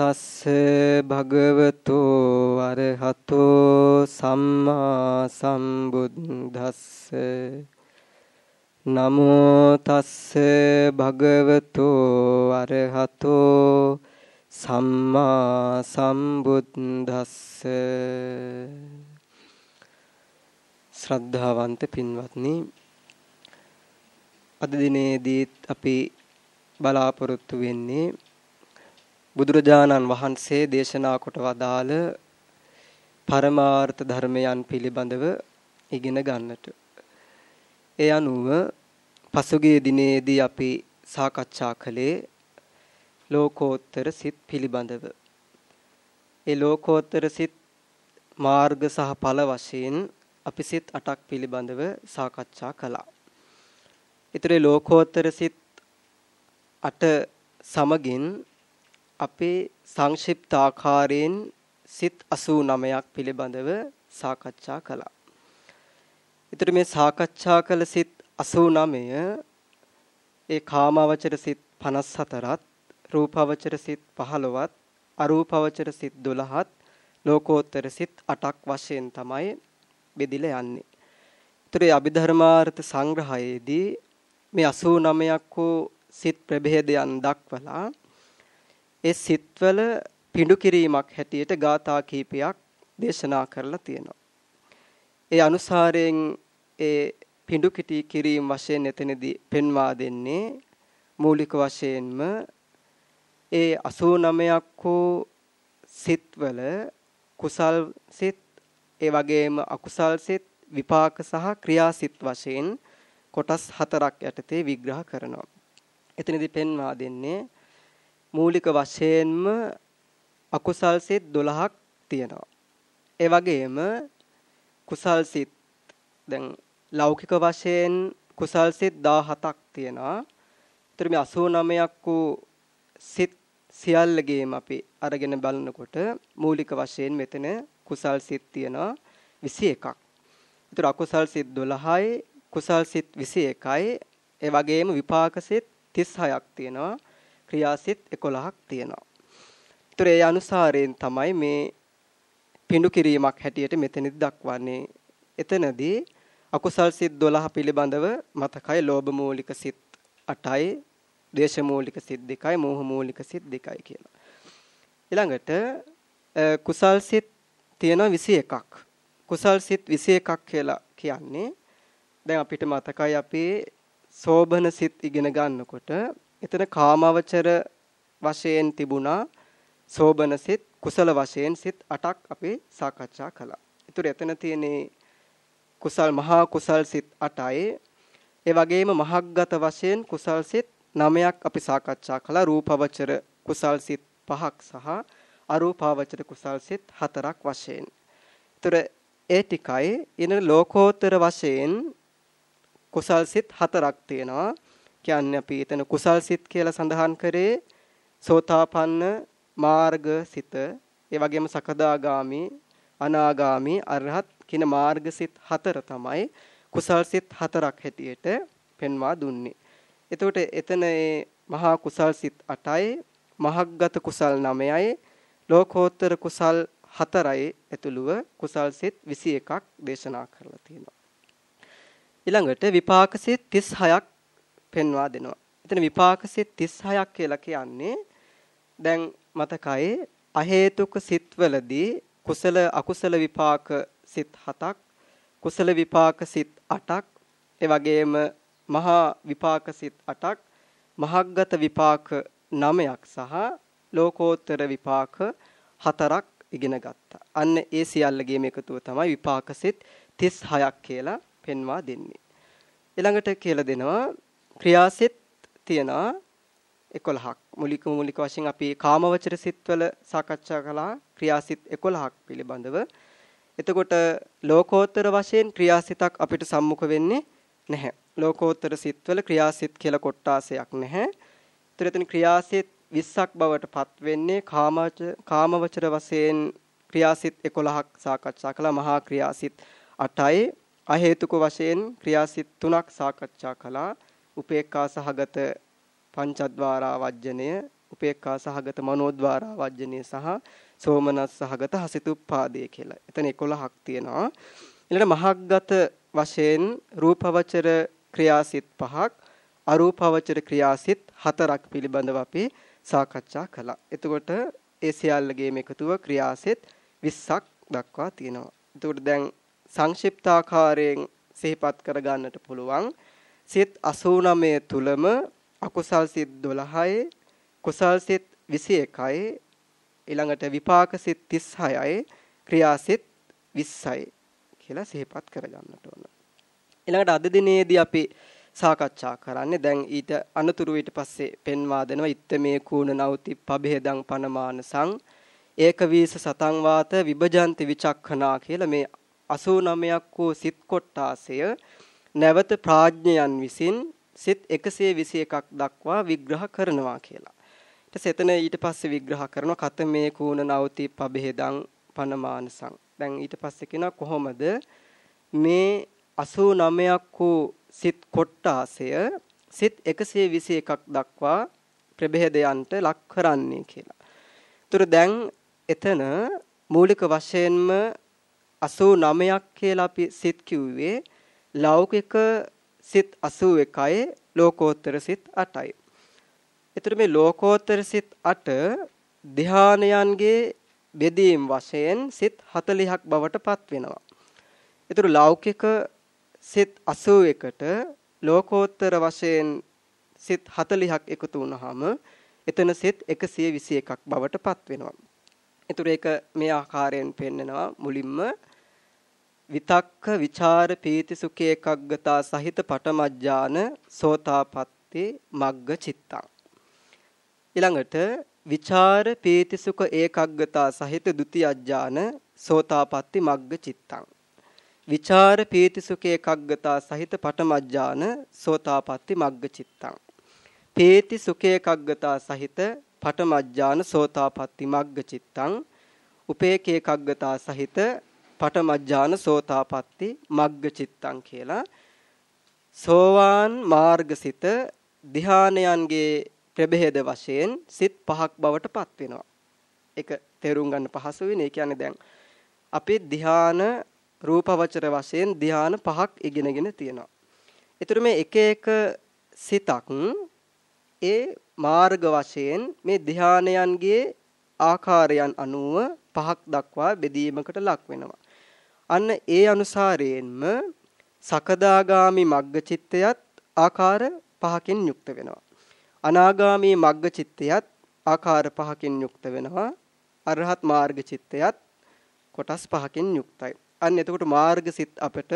තස්ස භගවතු අරහතෝ සම්මා සම්බුද්දස්ස. නමෝ තස්ස භගවතු අරහතෝ සම්මා සම්බුද්දස්ස. ශ්‍රද්ධාවන්ත පින්වත්නි අද දිනේදීත් අපි බලාපොරොත්තු වෙන්නේ බුදුරජාණන් වහන්සේ දේශනා කොට වදාළ පරමාර්ථ ධර්මයන් පිළිබඳව ඉගෙන ගන්නට. ඒ අනුව පසුගිය දිනේදී අපි සාකච්ඡා කළේ ලෝකෝත්තර සිත් පිළිබඳව. ඒ ලෝකෝත්තර සිත් මාර්ග සහ ඵල වශයෙන් අපි සිත් 8ක් පිළිබඳව සාකච්ඡා කළා. ඊතරේ ලෝකෝත්තර සිත් 8 සමගින් අපේ සංක්ෂිප්ත ආකාරයෙන් සිත් 89ක් පිළිබඳව සාකච්ඡා කළා. ඊතර මේ සාකච්ඡා කළ සිත් 89 ඒ කාමාවචර සිත් 54ත් රූපාවචර සිත් 15ත් අරූපාවචර සිත් 12ත් ලෝකෝත්තර සිත් 8ක් වශයෙන් තමයි බෙදිලා යන්නේ. ඒතර අභිධර්මාර්ථ සංග්‍රහයේදී මේ 89ක් වූ සිත් ප්‍රභේදයන් දක්වලා ඒ සිත්වල පිඬු කිරීමක් හැටියට ගාථා කීපයක් දේශනා කරලා තියෙනවා. ඒ අනුසාරයෙන් ඒ පිඬු කිටි කිරීම වශයෙන් එතනදී පෙන්වා දෙන්නේ මූලික වශයෙන්ම ඒ 89ක් වූ සිත්වල කුසල් සිත් ඒ වගේම අකුසල් සිත් විපාක සහ ක්‍රියා සිත් වශයෙන් කොටස් හතරක් යටතේ විග්‍රහ කරනවා. එතනදී පෙන්වා දෙන්නේ මූලික වශයෙන්ම අකුසල් සිත් 12ක් තියෙනවා. ඒ වගේම කුසල් සිත් දැන් ලෞකික වශයෙන් කුසල් සිත් 17ක් තියෙනවා. ඒතර මේ 89ක් වූ සිත් සියල්ලගේම අපි අරගෙන බලනකොට මූලික වශයෙන් මෙතන කුසල් සිත් තියෙනවා 21ක්. ඒතර අකුසල් සිත් 12යි කුසල් සිත් 21යි ඒ වගේම විපාක සිත් 36ක් තියෙනවා. ක්‍රියා සිත් 11ක් තියෙනවා. ඒතර ඒ අනුසාරයෙන් තමයි මේ පිඬු කිරීමක් හැටියට මෙතනදි දක්වන්නේ. එතනදී අකුසල් සිත් 12 පිළිබඳව මතකයි ලෝභ මූලික සිත් 8යි දේශ මූලික සිත් 2යි මෝහ මූලික සිත් 2යි කියලා. ඊළඟට කුසල් සිත් තියෙනවා 21ක්. කුසල් සිත් 21ක් කියලා කියන්නේ දැන් අපිට මතකයි අපි සෝබන සිත් ඉගෙන ගන්නකොට එතන කාමවචර වශයෙන් තිබුණා සෝබන සිත් කුසල වශයෙන් සිත් 8ක් අපි සාකච්ඡා කළා. ඒතර එතන තියෙන්නේ කුසල් මහා කුසල් සිත් 8යි. ඒ වගේම මහග්ගත වශයෙන් කුසල් සිත් 9ක් අපි සාකච්ඡා කළා. රූපවචර කුසල් සිත් 5ක් සහ අරූපාවචර කුසල් සිත් 4ක් වශයෙන්. ඒතර ඒ ටිකයි ඉන ලෝකෝත්තර වශයෙන් කුසල් සිත් 4ක් තියෙනවා. කියන්නේ අපි එතන කුසල් සිත් කියලා සඳහන් කරේ සෝතාපන්න මාර්ග සිත ඒ වගේම සකදාගාමි අනාගාමි අරහත් කියන මාර්ගසිත හතර තමයි කුසල් සිත් හතරක් හැටියට පෙන්වා දුන්නේ. එතකොට එතන මේ මහා කුසල් සිත් 8යි මහග්ගත කුසල් 9යි ලෝකෝත්තර කුසල් 4යි ඇතුළුව කුසල් සිත් 21ක් දේශනා කරලා තියෙනවා. ඊළඟට විපාක සිත් 36ක් පෙන්වා දෙනවා. එතන විපාක සිත් 36ක් කියලා කියන්නේ දැන් මතකයි අහේතුක සිත්වලදී කුසල අකුසල විපාක සිත් 7ක් කුසල විපාක සිත් 8ක් ඒ වගේම මහා විපාක සිත් 8ක් මහග්ගත විපාක 9ක් සහ ලෝකෝත්තර විපාක 4ක් ඉගෙන ගත්තා. අන්න ඒ සියල්ලගේම එකතුව තමයි විපාක සිත් 36ක් කියලා පෙන්වා දෙන්නේ. ඊළඟට කියලා දෙනවා ක්‍රියාසිත තියනවා 11ක්. මූලික මූලික වශයෙන් අපි කාමවචර සිත්වල සාකච්ඡා කළා ක්‍රියාසිත 11ක් පිළිබඳව. එතකොට ලෝකෝත්තර වශයෙන් ක්‍රියාසිතක් අපිට සම්මුඛ වෙන්නේ නැහැ. ලෝකෝත්තර සිත්වල ක්‍රියාසිත කියලා කොටාසයක් නැහැ. ඒතර එතන ක්‍රියාසිත 20ක් බවට පත් වෙන්නේ කාමවචර කාමවචර වශයෙන් ක්‍රියාසිත 11ක් සාකච්ඡා කළා මහා ක්‍රියාසිත 8යි අහේතුක වශයෙන් ක්‍රියාසිත තුනක් සාකච්ඡා කළා. උපේක්ඛා සහගත පංචද්වාරා වජ්ජනය, උපේක්ඛා සහගත මනෝද්වාරා වජ්ජනය සහ සෝමනස් සහගත හසිතුප්පාදය කියලා. එතන 11ක් තියෙනවා. ඊළඟ මහග්ගත වශයෙන් රූපවචර ක්‍රියාසිත පහක්, අරූපවචර ක්‍රියාසිත හතරක් පිළිබඳව අපි සාකච්ඡා කළා. එතකොට ඒ සියල්ලගේම එකතුව ක්‍රියාසිත 20ක් දක්වා තියෙනවා. එතකොට දැන් සංක්ෂිප්ත ආකාරයෙන් සිහිපත් කර ගන්නට පුළුවන් සිත් 89 තුලම අකුසල් සිත් 12යි කුසල් සිත් 21යි ඊළඟට විපාක සිත් 36යි ක්‍රියා සිත් 20යි කියලා සිහිපත් කර ගන්නට ඕන. ඊළඟට අද දිනේදී අපි සාකච්ඡා කරන්නේ දැන් ඊට අනතුරු ඊට පස්සේ පෙන්වා දෙනවා ඉත්තමේ කූණ නෞති පබේදං පනමානසං ඒකවීස සතං වාත විභජන්ති විචක්ඛනා කියලා මේ 89ක් වූ සිත් කොටාසය නැවත ප්‍රඥයන් විසින් සිත් 121ක් දක්වා විග්‍රහ කරනවා කියලා. ඊට සෙතන ඊට පස්සේ විග්‍රහ කරනවා කතමේ කූණ නවති පබෙහෙදං පනමානසං. දැන් ඊට පස්සේ කියනවා කොහොමද මේ 89ක් වූ සිත් කොටාසය සිත් 121ක් දක්වා ප්‍රභේදයන්ට ලක් කරන්නේ කියලා. ඒතර දැන් එතන මූලික වශයෙන්ම 89ක් කියලා අපි සිත් කිව්වේ ලෞකික සිත් 81යි ලෝකෝත්තර සිත් 8යි. එතකොට මේ ලෝකෝත්තර සිත් 8 ධානයන්ගේ බෙදීම් වශයෙන් සිත් 40ක් බවට පත් වෙනවා. ඒතර ලෞකික සිත් 81ට ලෝකෝත්තර වශයෙන් සිත් 40ක් එකතු වුනහම එතන සිත් 121ක් බවට පත් වෙනවා. ඒතර ඒක මේ ආකාරයෙන් පෙන්නනවා මුලින්ම විතක්ක විචාර පීති සුඛ එකග්ගතා සහිත පටමජ්ජාන සෝතාපට්ටි මග්ග චිත්තං. ඊළඟට විචාර පීති සුඛ ඒකග්ගතා සහිත ဒ ුති අජ්ජාන සෝතාපට්ටි මග්ග චිත්තං. විචාර පීති සුඛ ඒකග්ගතා සහිත පටමජ්ජාන සෝතාපට්ටි මග්ග චිත්තං. පීති සුඛ ඒකග්ගතා සහිත පටමජ්ජාන සෝතාපට්ටි මග්ග චිත්තං. උපේකේකග්ගතා සහිත පටමජ්ජාන සෝතාපට්ටි මග්ග චිත්තං කියලා සෝවාන් මාර්ගසිත ධානයන්ගේ ප්‍රභේද වශයෙන් සිත් පහක් බවට පත් වෙනවා. ඒක තේරුම් ගන්න පහසු වෙන්නේ. ඒ කියන්නේ දැන් අපි ධාන රූපවචර වශයෙන් ධාන පහක් ඉගෙනගෙන තියෙනවා. ඒතර මේ එක එක සිතක් ඒ මාර්ග වශයෙන් මේ ධානයන්ගේ ආකාරයන් අනුව පහක් දක්වා බෙදීමකට ලක් වෙනවා. අන්න ඒ අනුසාරයෙන්ම සකදාගාමි මග්ගචිත්තයත් ආකාර පහකින් යුක්ත වෙනවා. අනාගාමි මග්ගචිත්තයත් ආකාර පහකින් යුක්ත වෙනවා. අරහත් මාර්ග චිත්තයත් කොටස් පහකින් යුක්තයි. අන්න එතකොට මාර්ගසිත අපට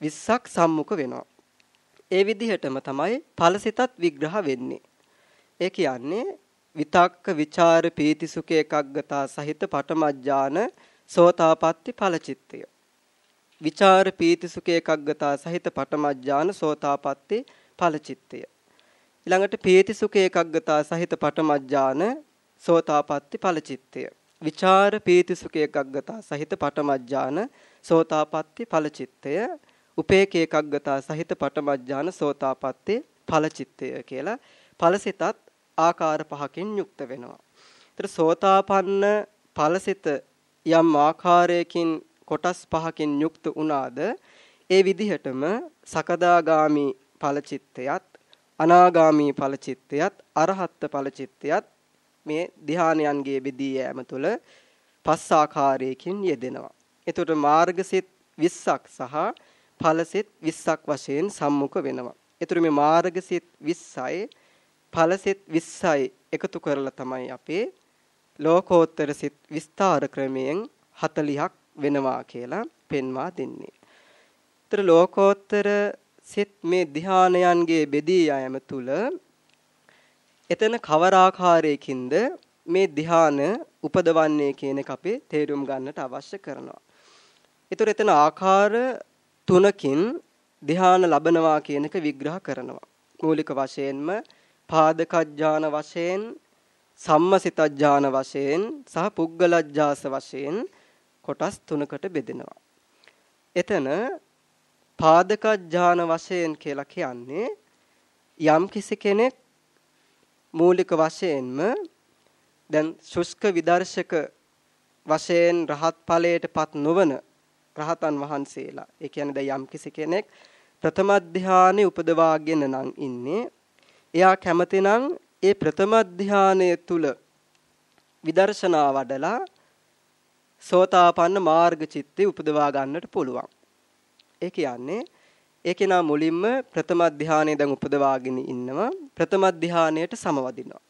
20ක් සම්මුඛ වෙනවා. ඒ විදිහටම තමයි ඵලසිතත් විග්‍රහ වෙන්නේ. ඒ කියන්නේ විතක්ක ਵਿਚාර පීතිසුඛ එකග්ගතා සහිත පටමඥාන සෝතාපට්ටි ඵලචිත්තය. විචාර පීති සුඛ ඒකග්ගතා සහිත පටමඥාන සෝතාපට්ටි ඵලචිත්තය. ඊළඟට පීති සුඛ ඒකග්ගතා සහිත පටමඥාන සෝතාපට්ටි ඵලචිත්තය. විචාර පීති සුඛ ඒකග්ගතා සහිත පටමඥාන සෝතාපට්ටි ඵලචිත්තය. උපේක ඒකග්ගතා සහිත පටමඥාන සෝතාපට්ටි ඵලචිත්තය කියලා ඵලසිතත් ආකාර පහකින් යුක්ත වෙනවා. ඒතර සෝතාපන්න ඵලසිත යම් ආකාරයකින් කොටස් පහකින් යුක්ත වුණාද ඒ විදිහටම සකදාගාමි ඵලචිත්තයත් අනාගාමි ඵලචිත්තයත් අරහත් ඵලචිත්තයත් මේ ධානයන්ගේ බෙදී යෑම තුළ පස් ආකාරයකින් යෙදෙනවා. එතකොට මාර්ගසිත 20ක් සහ ඵලසිත 20ක් වශයෙන් සම්මුඛ වෙනවා. එතකොට මේ මාර්ගසිත 20යි ඵලසිත 20යි එකතු කරලා තමයි අපේ ලෝකෝත්තර සිත් විස්තර ක්‍රමයෙන් 40ක් වෙනවා කියලා පෙන්වා දෙන්නේ. ତර ලෝකෝත්තර සිත් මේ ධානයන්ගේ බෙදී යෑම තුල එතන කවර ආකාරයකින්ද මේ ධාන උපදවන්නේ කියන එක අපි තේරුම් ගන්නට අවශ්‍ය කරනවා. ඒතර එතන ආකාර තුනකින් ධාන ලබනවා කියන එක විග්‍රහ කරනවා. මූලික වශයෙන්ම පාදකඥාන වශයෙන් සම්මසිතඥාන වශයෙන් සහ පුද්ගලඥාස වශයෙන් කොටස් තුනකට බෙදෙනවා. එතන පාදක ඥාන වශයෙන් කියලා කියන්නේ යම් කිසි කෙනෙක් මූලික වශයෙන්ම දැන් ශුෂ්ක විදර්ශක වශයෙන් රහත් ඵලයටපත් නොවන රහතන් වහන්සේලා. ඒ කියන්නේ දැන් යම් කිසි කෙනෙක් ප්‍රථම ධානයේ උපදවාගෙන නම් ඉන්නේ. එයා කැමතිනම් ඒ ප්‍රථම ධානයේ තුල විදර්ශනා වඩලා සෝතාපන්න මාර්ග චිත්තේ උපදවා ගන්නට පුළුවන්. ඒ කියන්නේ ඒකේ නා මුලින්ම ප්‍රථම ධානයේ දැන් උපදවාගෙන ඉන්නවා. ප්‍රථම ධානයට සමවදිනවා.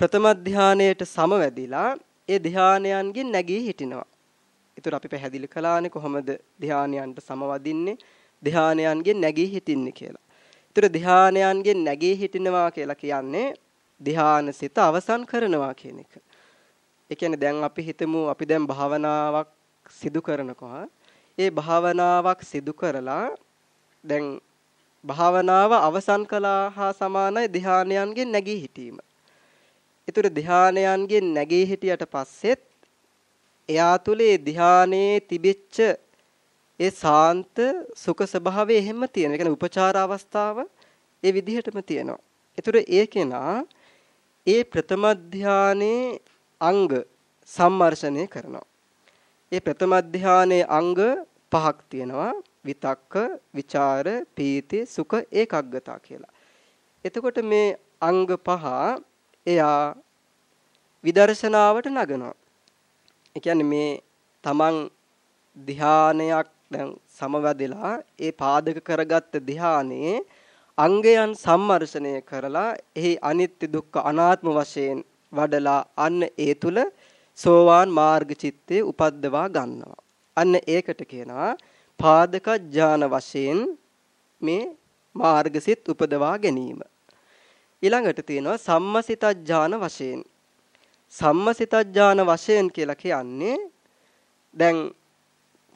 ප්‍රථම ධානයට සමවැදිලා ඒ ධානයන්ගෙන් නැගී හිටිනවා. ඒතර අපි පැහැදිලි කළානේ කොහොමද ධානයන්ට සමවදින්නේ? ධානයන්ගෙන් නැගී හිටින්නේ කියලා. ඒතර ධානයන්ගෙන් නැගී හිටිනවා කියලා කියන්නේ ධානසිත අවසන් කරනවා කියන එක. ඒ කියන්නේ දැන් අපි හිතමු අපි දැන් භාවනාවක් සිදු කරනකොට ඒ භාවනාවක් සිදු කරලා දැන් භාවනාව අවසන් කළා හා සමානයි ධානයන්ගෙන් නැගී හිටීම. ඒතර ධානයන්ගෙන් නැගී හිටියට පස්සෙත් එයා තුලේ ධානයේ තිබිච්ච ඒ සාන්ත සුඛ ස්වභාවය එහෙම තියෙන. ඒ කියන්නේ උපචාර අවස්ථාව ඒ විදිහටම තියෙනවා. ඒතර ඒකේනා ඒ ප්‍රථම ධානයේ අංග සම්මර්ෂණය කරනවා. ඒ ප්‍රථම ධානයේ අංග පහක් තියෙනවා. විතක්ක, ਵਿਚාර, පීති, සුඛ, ඒකග්ගතා කියලා. එතකොට මේ අංග පහ එයා විදර්ශනාවට නගනවා. ඒ කියන්නේ මේ තමන් ධානයක් දැන් සමවැදලා ඒ පාදක කරගත්ත ධානයේ අංගයන් සම්මර්ෂණය කරලා එහි අනිත්‍ය දුක්ඛ අනාත්ම වශයෙන් වඩලා අන්න ඒ තුල සෝවාන් මාර්ග චිත්තේ උපද්දවා ගන්නවා. අන්න ඒකට කියනවා පාදක ඥාන වශයෙන් මේ මාර්ගසිත උපදවා ගැනීම. ඊළඟට තියෙනවා සම්මසිත ඥාන වශයෙන්. සම්මසිත ඥාන වශයෙන් කියලා කියන්නේ දැන්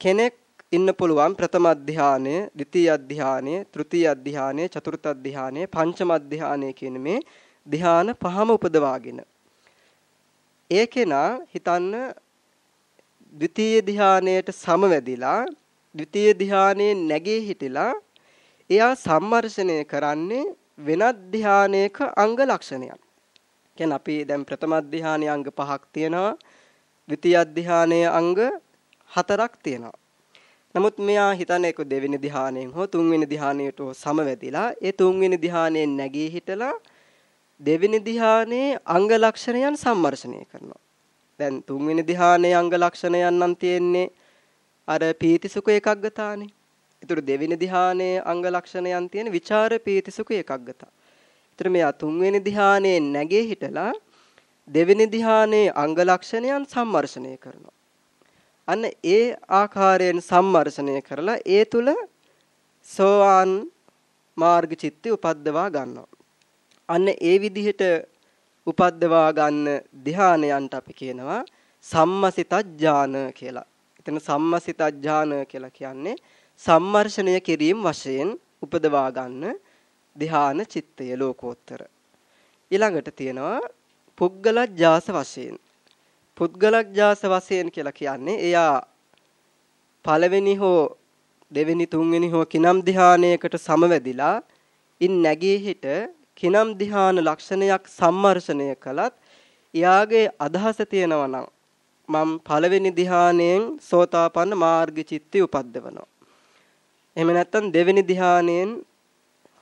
කෙනෙක් ඉන්න පුළුවන් ප්‍රථම අධ්‍යානය, ද්විතීයි අධ්‍යානය, තෘතීයි අධ්‍යානය, චතුර්ථ අධ්‍යානය, පංචම අධ්‍යානය කියන මේ ධ්‍යාන පහම උපදවාගෙන. ඒකේනා හිතන්න ද්විතීයි ධ්‍යානයට සමවැදිලා ද්විතීයි ධ්‍යානයේ නැගී හිටිලා එයා සම්මර්ෂණය කරන්නේ වෙනත් ධ්‍යානයක අංග ලක්ෂණයක්. කියන්නේ අපි දැන් ප්‍රථම ධ්‍යානයේ අංග පහක් තියෙනවා. ද්විතීයි ධ්‍යානයේ අංග හතරක් තියෙනවා. නමුත් මෙයා හිතන්නේ ඒක දෙවෙනි ධ්‍යානයෙන් හෝ තුන්වෙනි ධ්‍යානයට සමවැදිලා ඒ තුන්වෙනි ධ්‍යානයෙන් නැගී හිටලා දෙවෙනි ධ්‍යානයේ අංග ලක්ෂණයන් සම්මර්ෂණය කරනවා. දැන් තුන්වෙනි ධ්‍යානයේ අංග ලක්ෂණයන් නම් තියෙන්නේ අර පීතිසුඛ එකග්ගතානේ. ඒතර දෙවෙනි ධ්‍යානයේ අංග ලක්ෂණයන් තියෙන විචාර පීතිසුඛ එකග්ගතා. ඒතර මෙයා තුන්වෙනි ධ්‍යානයේ නැගී හිටලා දෙවෙනි ධ්‍යානයේ අංග ලක්ෂණයන් සම්මර්ෂණය කරනවා. අන්න ඒ ආකාරයෙන් සම්මර්ෂණය කරලා ඒ තුල සෝවාන් මාර්ග චිත්තය උපද්දවා ගන්නවා. අන්න ඒ විදිහට උපද්දවා ගන්න ධානයන්ට අපි කියනවා සම්මසිතඥාන කියලා. එතන සම්මසිතඥාන කියලා කියන්නේ සම්මර්ෂණය කිරීම වශයෙන් උපදවා ගන්න ධාන චිත්තය ලෝකෝත්තර. ඊළඟට තියෙනවා පුද්ගලජ්ජාස වශයෙන් පුද්ගලඥාස වශයෙන් කියලා කියන්නේ එයා පළවෙනි හෝ දෙවෙනි තුන්වෙනි හෝ කිනම් ධානයකට සමවැදිලා ඉන් නැගී හිට කිනම් ධාන ලක්ෂණයක් සම්මර්ෂණය කළත් එයාගේ අදහස තියෙනවා නම් මම පළවෙනි ධානයෙන් සෝතාපන්න මාර්ග චිත්තය උපද්දවනවා. එහෙම නැත්නම් දෙවෙනි ධානයෙන්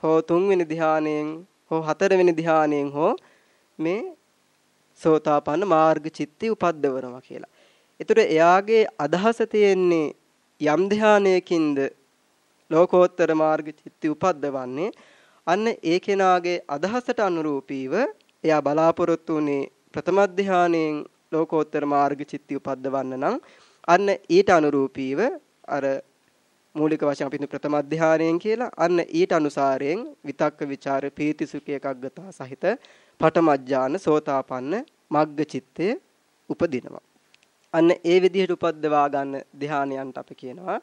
හෝ තුන්වෙනි ධානයෙන් හෝ හතරවෙනි ධානයෙන් හෝ මේ සෝතාපන්න මාර්ග චිත්ති උපද්දවනවා කියලා. ඒතර එයාගේ අදහස තියෙන්නේ යම් ධානයකින්ද ලෝකෝත්තර මාර්ග චිත්ති උපද්දවන්නේ අන්න ඒ කෙනාගේ අදහසට අනුරූපීව එයා බලාපොරොත්තු වුණේ ප්‍රථම ධානයෙන් ලෝකෝත්තර මාර්ග චිත්ති උපද්දවන්න නම් අන්න ඊට අනුරූපීව අර මූලික වශයෙන් අපි ප්‍රථම අධ්‍යානයෙන් කියලා අන්න ඊට අනුසාරයෙන් විතක්ක ਵਿਚාර පීති සුඛ එකග්ගතා සහිත පඨමඥාන සෝතාපන්න මග්ග චිත්තය උපදිනවා. අන්න ඒ විදිහට උපද්දවා ගන්න ධානයන්ට අපි කියනවා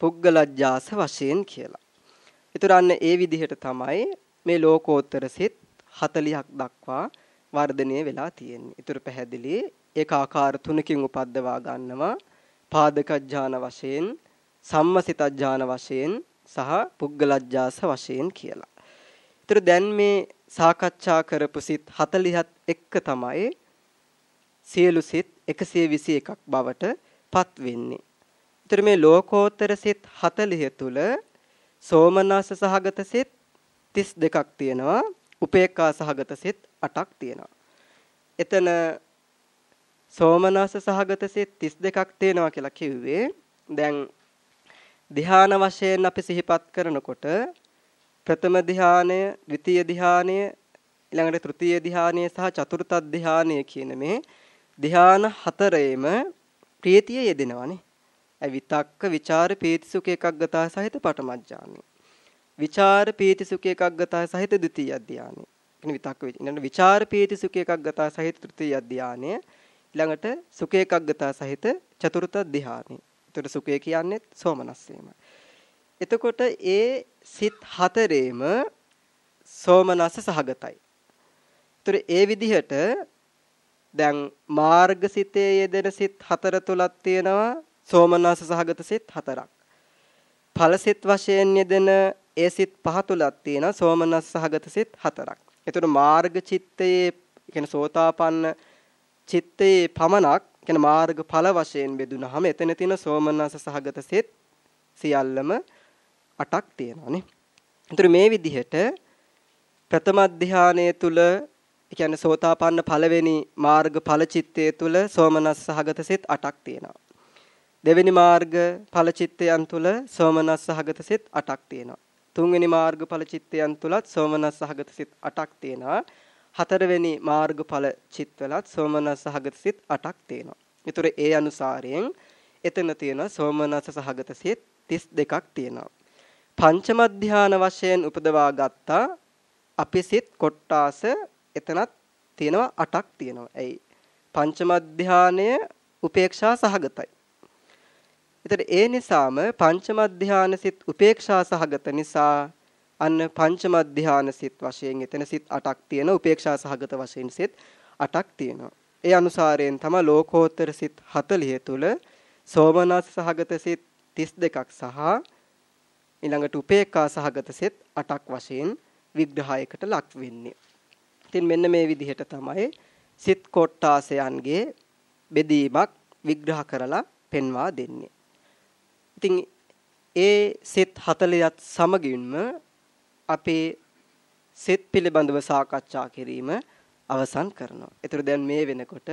පුග්ගලජ්ජාස වශයෙන් කියලා. ඒතර අන්න ඒ විදිහට තමයි මේ ලෝකෝත්තර සිත් 40ක් දක්වා වර්ධනය වෙලා තියෙන්නේ. ඒතර පැහැදිලි ඒක ආකාර තුනකින් උපද්දවා ගන්නවා. පාදකඥාන වශයෙන්, සම්මසිතඥාන වශයෙන් සහ පුද්ගලජ්ජාස වශයෙන් කියලා. ඒතර දැන් මේ සාකච්ඡා කරපු සිත් 40ත් එක්ක තමයි සියලු සිත් 121ක් බවට පත් වෙන්නේ. ඒතර මේ ලෝකෝත්තර සිත් 40 තුල සෝමනස්ස සහගත සිත් 32ක් තියෙනවා. උපේක්ඛා සහගත සිත් 8ක් තියෙනවා. එතන සෝමනස්ස සහගත සිත් 32ක් තියෙනවා කියලා කිව්වේ. දැන් ධ්‍යාන වශයෙන් අපි සිහිපත් කරනකොට ප්‍රථම ධ්‍යානය, ද්විතීය ධ්‍යානය, ඊළඟට තෘතීය ධ්‍යානය සහ චතුර්ථ ධ්‍යානය කියන මේ ධ්‍යාන හතරේම ප්‍රීතිය යෙදෙනවානේ. ඒ විතක්ක, ਵਿਚාර, පීති සුඛ එකග්ගතා සහිත පටමඥානෙ. විචාර පීති සුඛ එකග්ගතා සහිත ද්විතීය ධ්‍යානෙ. කියන විතක්ක ඊළඟට විචාර පීති සුඛ එකග්ගතා සහිත තෘතීය ධ්‍යානය. ඊළඟට සුඛ එකග්ගතා සහිත චතුර්ථ ධ්‍යානෙ. එතකොට සුඛය කියන්නේ සෝමනස්සේමයි. එතකොට ඒ සිත් හතරේම සෝමනස්ස සහගතයි. ඒතර ඒ විදිහට දැන් මාර්ගසිතේ යෙදෙන සිත් හතර තුලක් තියෙනවා සෝමනස්ස සහගත සිත් හතරක්. ඵලසිත වශයෙන් යෙදෙන ඒ සිත් පහ තුලක් තියෙනවා සෝමනස්ස සහගත සිත් හතරක්. ඒතර මාර්ග චිත්තයේ කියන්නේ සෝතාපන්න චිත්තයේ පමණක් කියන මාර්ග ඵල වශයෙන් බෙදුනහම එතන තියෙන සෝමනස්ස සහගත සිත් සියල්ලම 8ක් තියෙනවානේ. ඒතර මේ විදිහට ප්‍රථම ධානයේ තුල ඒ කියන්නේ සෝතාපන්න පළවෙනි මාර්ග ඵල චිත්තයේ තුල සෝමනස්ස සහගත සිත් 8ක් තියෙනවා. දෙවෙනි මාර්ග ඵල චිත්තයන් තුල සෝමනස්ස සහගත සිත් 8ක් තියෙනවා. තුන්වෙනි මාර්ග ඵල චිත්තයන් තුලත් සෝමනස්ස සහගත සිත් 8ක් තියෙනවා. හතරවෙනි මාර්ගඵල චිත්තවලත් සෝමනස්ස සහගත සිත් 8ක් තියෙනවා. ඒතර ඒ අනුසාරයෙන් එතන තියෙන සෝමනස්ස සහගත සිත් 32ක් තියෙනවා. පංචම ධාන වශයෙන් උපදවා ගත්තා අපි සිත් කොට්ටාස එතනත් තියෙනවා 8ක් තියෙනවා. ඇයි? පංචම ධානය උපේක්ෂා සහගතයි. ඒතර ඒ නිසාම පංචම ධාන සිත් උපේක්ෂා සහගත නිසා අන්න පංචම ධාන සිත් වශයෙන් එතන සිත් 8ක් තියෙන උපේක්ෂා සහගත වශයෙන් සිත් 8ක් තියෙනවා. ඒ අනුසාරයෙන් තමයි ලෝකෝත්තර සිත් 40 තුල සෝමනස් සහගත සිත් 32ක් සහ ඊළඟට උපේක්ඛා සහගත සිත් 8ක් වශයෙන් විග්‍රහයකට ලක් වෙන්නේ. ඉතින් මෙන්න මේ විදිහට තමයි සිත් කොට්ටාසයන්ගේ බෙදීමක් විග්‍රහ කරලා පෙන්වා දෙන්නේ. ඉතින් ඒ සිත් 40ත් සමගින්ම අපේ සිත් පිළිබඳව සාකච්ඡා කිරීම අවසන් කරනවා. ඒතර දැන් මේ වෙනකොට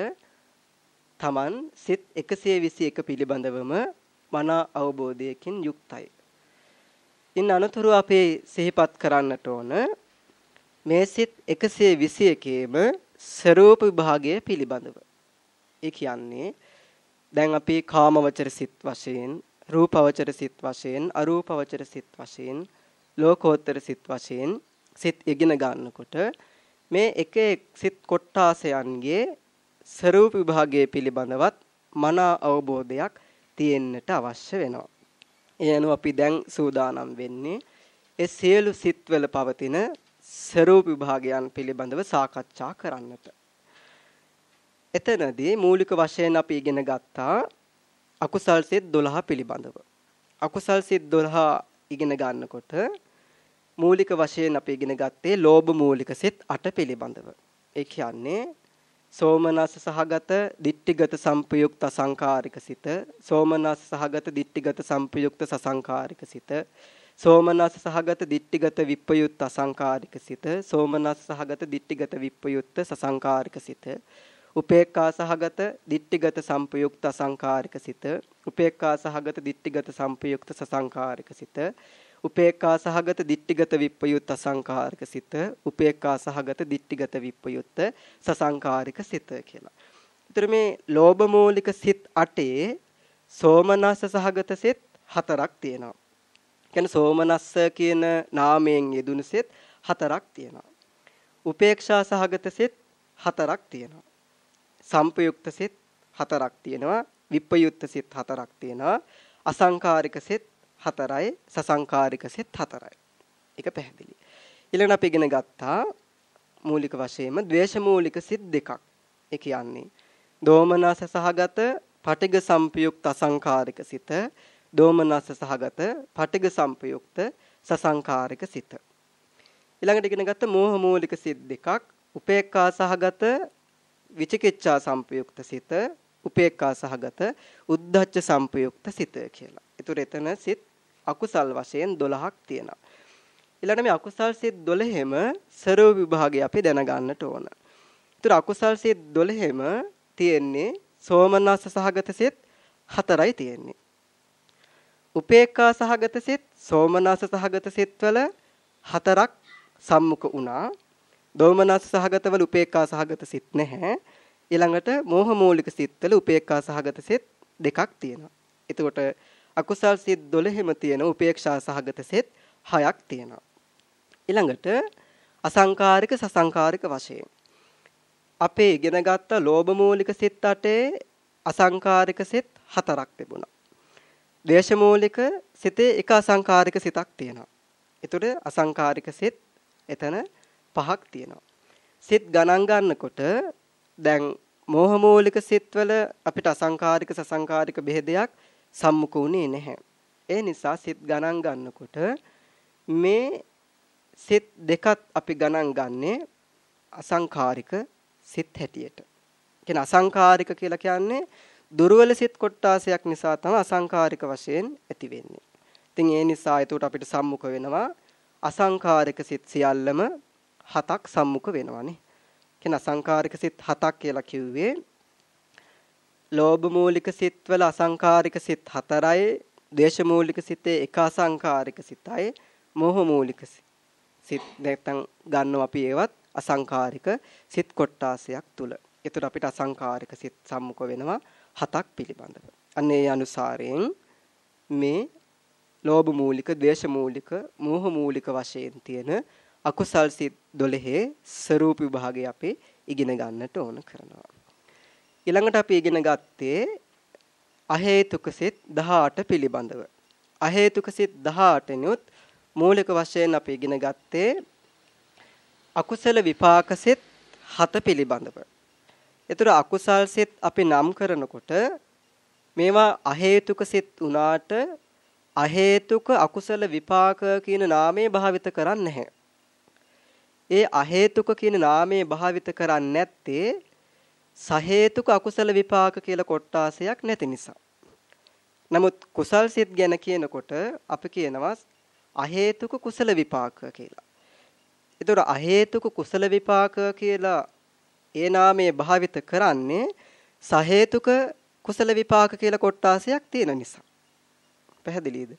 Taman සිත් 121 පිළිබඳවම මන අවබෝධයකින් යුක්තයි. ඉන් අනතුරු අපේ සිහිපත් කරන්නට ඕන මේ සිත් 121ේම ස්වરૂප විභාගය පිළිබඳව. ඒ කියන්නේ දැන් අපි කාමවචර සිත් වශයෙන්, රූපවචර සිත් වශයෙන්, අරූපවචර සිත් වශයෙන්, ලෝකෝත්තර සිත් වශයෙන් සිත් ඉගෙන ගන්නකොට මේ එක එක් සිත් කොට්ටාසයන්ගේ ස්වરૂප විභාගයේ පිළිබඳවත් මන අවබෝධයක් තියෙන්නට අවශ්‍ය වෙනවා. ඒ අනුව අපි දැන් සූදානම් වෙන්නේ ඒ සියලු සිත්වල පවතින ස්වરૂප විභාගයන් පිළිබඳව සාකච්ඡා කරන්නට. එතනදී මූලික වශයෙන් අපි ඉගෙන ගත්තා අකුසල් සිත් 12 පිළිබඳව. අකුසල් සිත් 12 ඉගෙන ගන්නකොට මූලික වශයෙන් අපි ඉගෙන ගත්තේ ලෝභ මූලික සිත් 8 පිළිබඳව. ඒ කියන්නේ සෝමනස්ස සහගත දිට්ඨිගත සංපයුක්ත අසංකාරික සිත සෝමනස්ස සහගත දිට්ඨිගත සංපයුක්ත සසංකාරික සිත සෝමනස්ස සහගත දිට්ඨිගත විප්පයුත් අසංකාරික සිත සෝමනස්ස සහගත දිට්ඨිගත විප්පයුත් සසංකාරික සිත උපේක්ඛා සහගත දිට්ඨිගත සංපයුක්ත අසංකාරික සිත උපේක්ඛා සහගත දිට්ඨිගත සංපයුක්ත සසංකාරික සිත උපේක්ඛා සහගත දිට්ඨිගත විප්පයුත් අසංකාරික සිත උපේක්ඛා සහගත දිට්ඨිගත විප්පයුත් සසංකාරික සිත කියලා. ඒතර මේ ලෝභ මූලික සිත් 8 සෝමනස්ස සහගත සිත් හතරක් තියෙනවා. කියන්නේ සෝමනස්ස කියන නාමයෙන් යෙදුණු සිත් හතරක් තියෙනවා. උපේක්ෂා සහගත සිත් හතරක් තියෙනවා. සම්පයුක්ත සිත් හතරක් තියෙනවා. විප්පයුත්ත සිත් හතරක් තියෙනවා. අසංකාරික සිත් හතරයි සසංකාරික සෙත් හතරයි. ඒක පැහැදිලි. ඊළඟට අපි ඉගෙන ගත්තා මූලික වශයෙන්ම ද්වේෂ මූලික සිත් දෙකක්. ඒ කියන්නේ දෝමනස සහගත පටිඝ සම්පයුක්ත අසංකාරික සිත දෝමනස්ස සහගත පටිඝ සම්පයුක්ත සසංකාරික සිත. ඊළඟට ඉගෙන ගත්ත මෝහ මූලික සිත් දෙකක් උපේක්ඛා සහගත විචිකිච්ඡා සම්පයුක්ත සිත උපේක්ඛා සහගත උද්ධච්ච සම්පයුක්ත සිත කියලා. ඒතර එතන සිත් අකුසල් වශයෙන් 12ක් තියෙනවා. ඊළඟට මේ අකුසල් සිත් 12ෙම සරව විභාගය අපි දැනගන්නට ඕන. ඒතර අකුසල් සිත් 12ෙම තියෙන්නේ සෝමනස්ස සහගත සිත් හතරයි තියෙන්නේ. උපේක්ඛා සහගත සිත් සෝමනස්ස සහගත සිත්වල හතරක් සම්මුඛ වුණා. දෝමනස්ස සහගතවල උපේක්ඛා සහගත සිත් නැහැ. ඊළඟට මෝහ මූලික සිත්වල උපේක්ඛා සහගත සිත් දෙකක් තියෙනවා. එතකොට අකුසල් සිත් 12ෙම තියෙන උපේක්ෂා සහගත සිත් 6ක් තියෙනවා. ඊළඟට අසංකාරික සසංකාරික වශයෙන් අපේ ඉගෙනගත්ත ලෝභ මූලික සිත් 8 අසංකාරික සිත් 4ක් තිබුණා. ද්වේෂ මූලික සිතේ එක අසංකාරික සිතක් තියෙනවා. ඒතකොට අසංකාරික සිත් එතන පහක් තියෙනවා. සිත් ගණන් ගන්නකොට දැන් මෝහ මූලික සිත්වල අපිට අසංකාරික සසංකාරික බෙහෙදයක් සම්මුඛ වුණේ නැහැ. ඒ නිසා සිත් ගණන් ගන්නකොට මේ සිත් දෙකත් අපි ගණන් ගන්නේ අසංකාරික සිත් හැටියට. කියන අසංකාරික කියලා කියන්නේ දුර්වල සිත් කොටාසයක් නිසා තමයි අසංකාරික වශයෙන් ඇති වෙන්නේ. ඉතින් ඒ නිසා ඒකට අපිට සම්මුඛ වෙනවා අසංකාරික සිත් සියල්ලම හතක් සම්මුඛ වෙනවානේ. කියන අසංකාරික සිත් හතක් කියලා කිව්වේ ලෝභ මූලික සිත්වල අසංකාරික සිත් හතරයි, ද්වේෂ මූලික සිතේ එක අසංකාරික සිතයි, මෝහ මූලික සිත් නැත්නම් ගන්නවා අපි ඒවත් අසංකාරික සිත් කොටාසයක් තුල. ඒතර අපිට අසංකාරික සිත් සම්මුඛ වෙනවා හතක් පිළිබඳව. අන්න ඒ අනුසාරයෙන් මේ ලෝභ මූලික, ද්වේෂ මූලික, මෝහ මූලික වශයෙන් තියෙන අකුසල් සිත් 12 ස්වરૂප විභාගය අපි ඉගෙන ගන්නට ඕන කරනවා. ඊළඟට අපි ඉගෙන ගත්තේ අහේතුක සිත් 18 පිළිබඳව. අහේතුක සිත් 18 නුත් මූලික වශයෙන් අපි ඉගෙන ගත්තේ අකුසල විපාක සිත් 7 පිළිබඳව. ඒතර අකුසල් සිත් අපි නම් කරනකොට මේවා අහේතුක සිත් උනාට අහේතුක අකුසල විපාක කියන නාමය භාවිත කරන්නේ නැහැ. ඒ අහේතුක කියන නාමය භාවිත කරන්නේ නැත්තේ සහේතුක අකුසල විපාක කියලා කොටාසයක් නැති නිසා. නමුත් කුසල් සිත් ගැන කියනකොට අපි කියනවා අහේතුක කුසල විපාක කියලා. ඒතර අහේතුක කුසල විපාක කියලා ඒ නාමයේ භාවිත කරන්නේ සහේතුක කුසල විපාක කියලා කොටාසයක් තියෙන නිසා. පැහැදිලිද?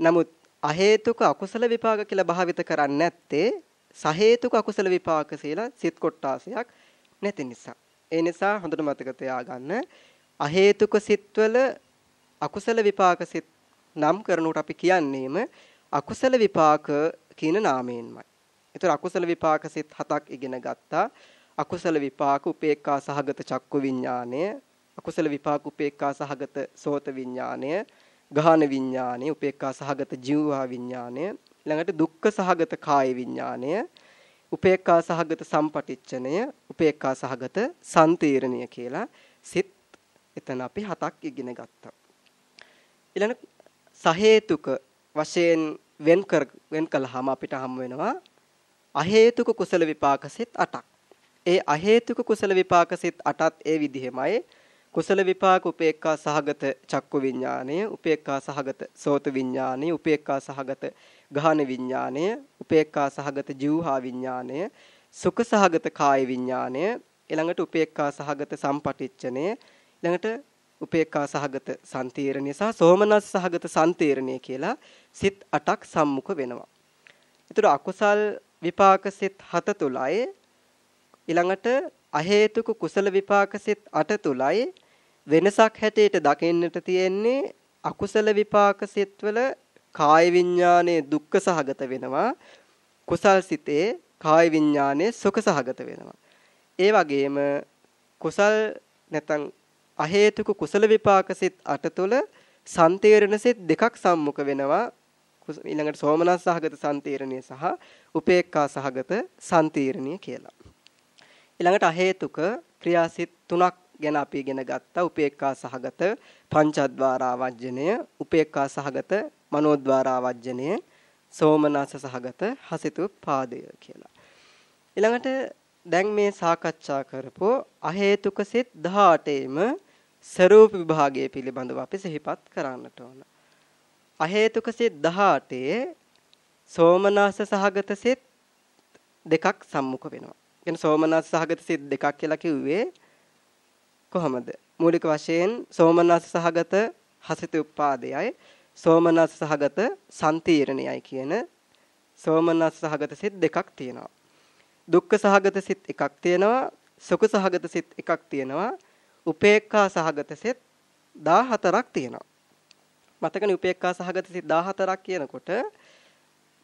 නමුත් අහේතුක අකුසල විපාක කියලා භාවිත කරන්නේ නැත්තේ සහේතුක අකුසල විපාක කියලා සිත් කොටාසයක් නැති නිසා. ඒ නිසා හොඳට මතක තියාගන්න අහේතුක සිත්වල අකුසල විපාක සිත් නම් කරනකොට අපි කියන්නේම අකුසල විපාක කියන නාමයෙන්මයි. ඒතර අකුසල විපාක සිත් හතක් ඉගෙන ගත්තා. අකුසල විපාක උපේක්ඛා සහගත චක්කු විඥානය, අකුසල විපාක උපේක්ඛා සහගත සෝත විඥානය, ගහන විඥානය, උපේක්ඛා සහගත ජීවහා විඥානය, ළඟට දුක්ඛ සහගත කාය විඥානය, උපේක්ඛා සහගත සම්පටිච්ඡනය උපේක්ඛා සහගත සම්තීරණය කියලා සිත් එතන අපි හතක් ඉගෙන ගත්තා. ඊළඟ සහේතුක වශයෙන් වෙන් කර වෙන් කළාම අපිට හම් වෙනවා අහේතුක කුසල විපාක සිත් 8ක්. ඒ අහේතුක කුසල විපාක සිත් 8ත් ඒ විදිහමයි කුසල විපාක උපේක්ඛා සහගත චක්කු විඥානය, උපේක්ඛා සහගත සෝත විඥානය, උපේක්ඛා සහගත ගහන විඥානය, උපේක්ඛා සහගත ජීවහා විඥානය, සුඛ සහගත කාය විඥානය, ඊළඟට උපේක්ඛා සහගත සම්පටිච්ඡනය, ඊළඟට උපේක්ඛා සහගත සම්තීරණය සහ සෝමනස් සහගත සම්තීරණය කියලා සිත් 8ක් සම්මුඛ වෙනවා. ඒතර අකුසල් විපාක සිත් 7 තුලයි ඊළඟට අහේතුක කුසල විපාක සිත් 8 තුලයි වෙනසක් හැටියට දකින්නට තියෙන්නේ අකුසල විපාක සිත්වල කාය විඥානයේ දුක්ඛ සහගත වෙනවා. කුසල් සිතේ කාය විඥානයේ සුඛ සහගත වෙනවා. ඒ වගේම කුසල් නැත්නම් අහේතුක කුසල විපාක සිත් 8 තුල සම්තේරණ සිත් දෙකක් සම්මුඛ වෙනවා. ඊළඟට සෝමනස් සහගත සම්තීරණය සහ උපේක්ඛා සහගත සම්තීරණය කියලා. ඊළඟට අහේතුක ක්‍රියාසිත තුනක් ගැන අපි ඉගෙන ගත්තා උපේක්ඛා සහගත පංචද්වාරා වජ්ජනය උපේක්ඛා සහගත මනෝද්වාරා වජ්ජනය සෝමනස සහගත හසිතුපාදය කියලා. ඊළඟට දැන් මේ සාකච්ඡා කරපෝ අහේතුක සිත් 18ෙම ස්වરૂප විභාගය පිළිබඳව අපි සිහිපත් කරන්නට ඕන. අහේතුක සිත් 18 සෝමනස සහගත සිත් දෙකක් සම්මුඛ වෙනවා. කියන්නේ සෝමනස් සහගත සිත් දෙකක් කියලා කිව්වේ කොහොමද? මූලික වශයෙන් සෝමනස් සහගත හසිත උපාදයයි සෝමනස් සහගත සම්තීරණයයි කියන සෝමනස් සහගත සිත් දෙකක් තියෙනවා. දුක්ඛ සහගත සිත් එකක් තියෙනවා. සුඛ සහගත සිත් එකක් තියෙනවා. උපේක්ඛා සහගත සිත් 14ක් තියෙනවා. මතකනේ උපේක්ඛා සහගත සිත් 14ක් කියනකොට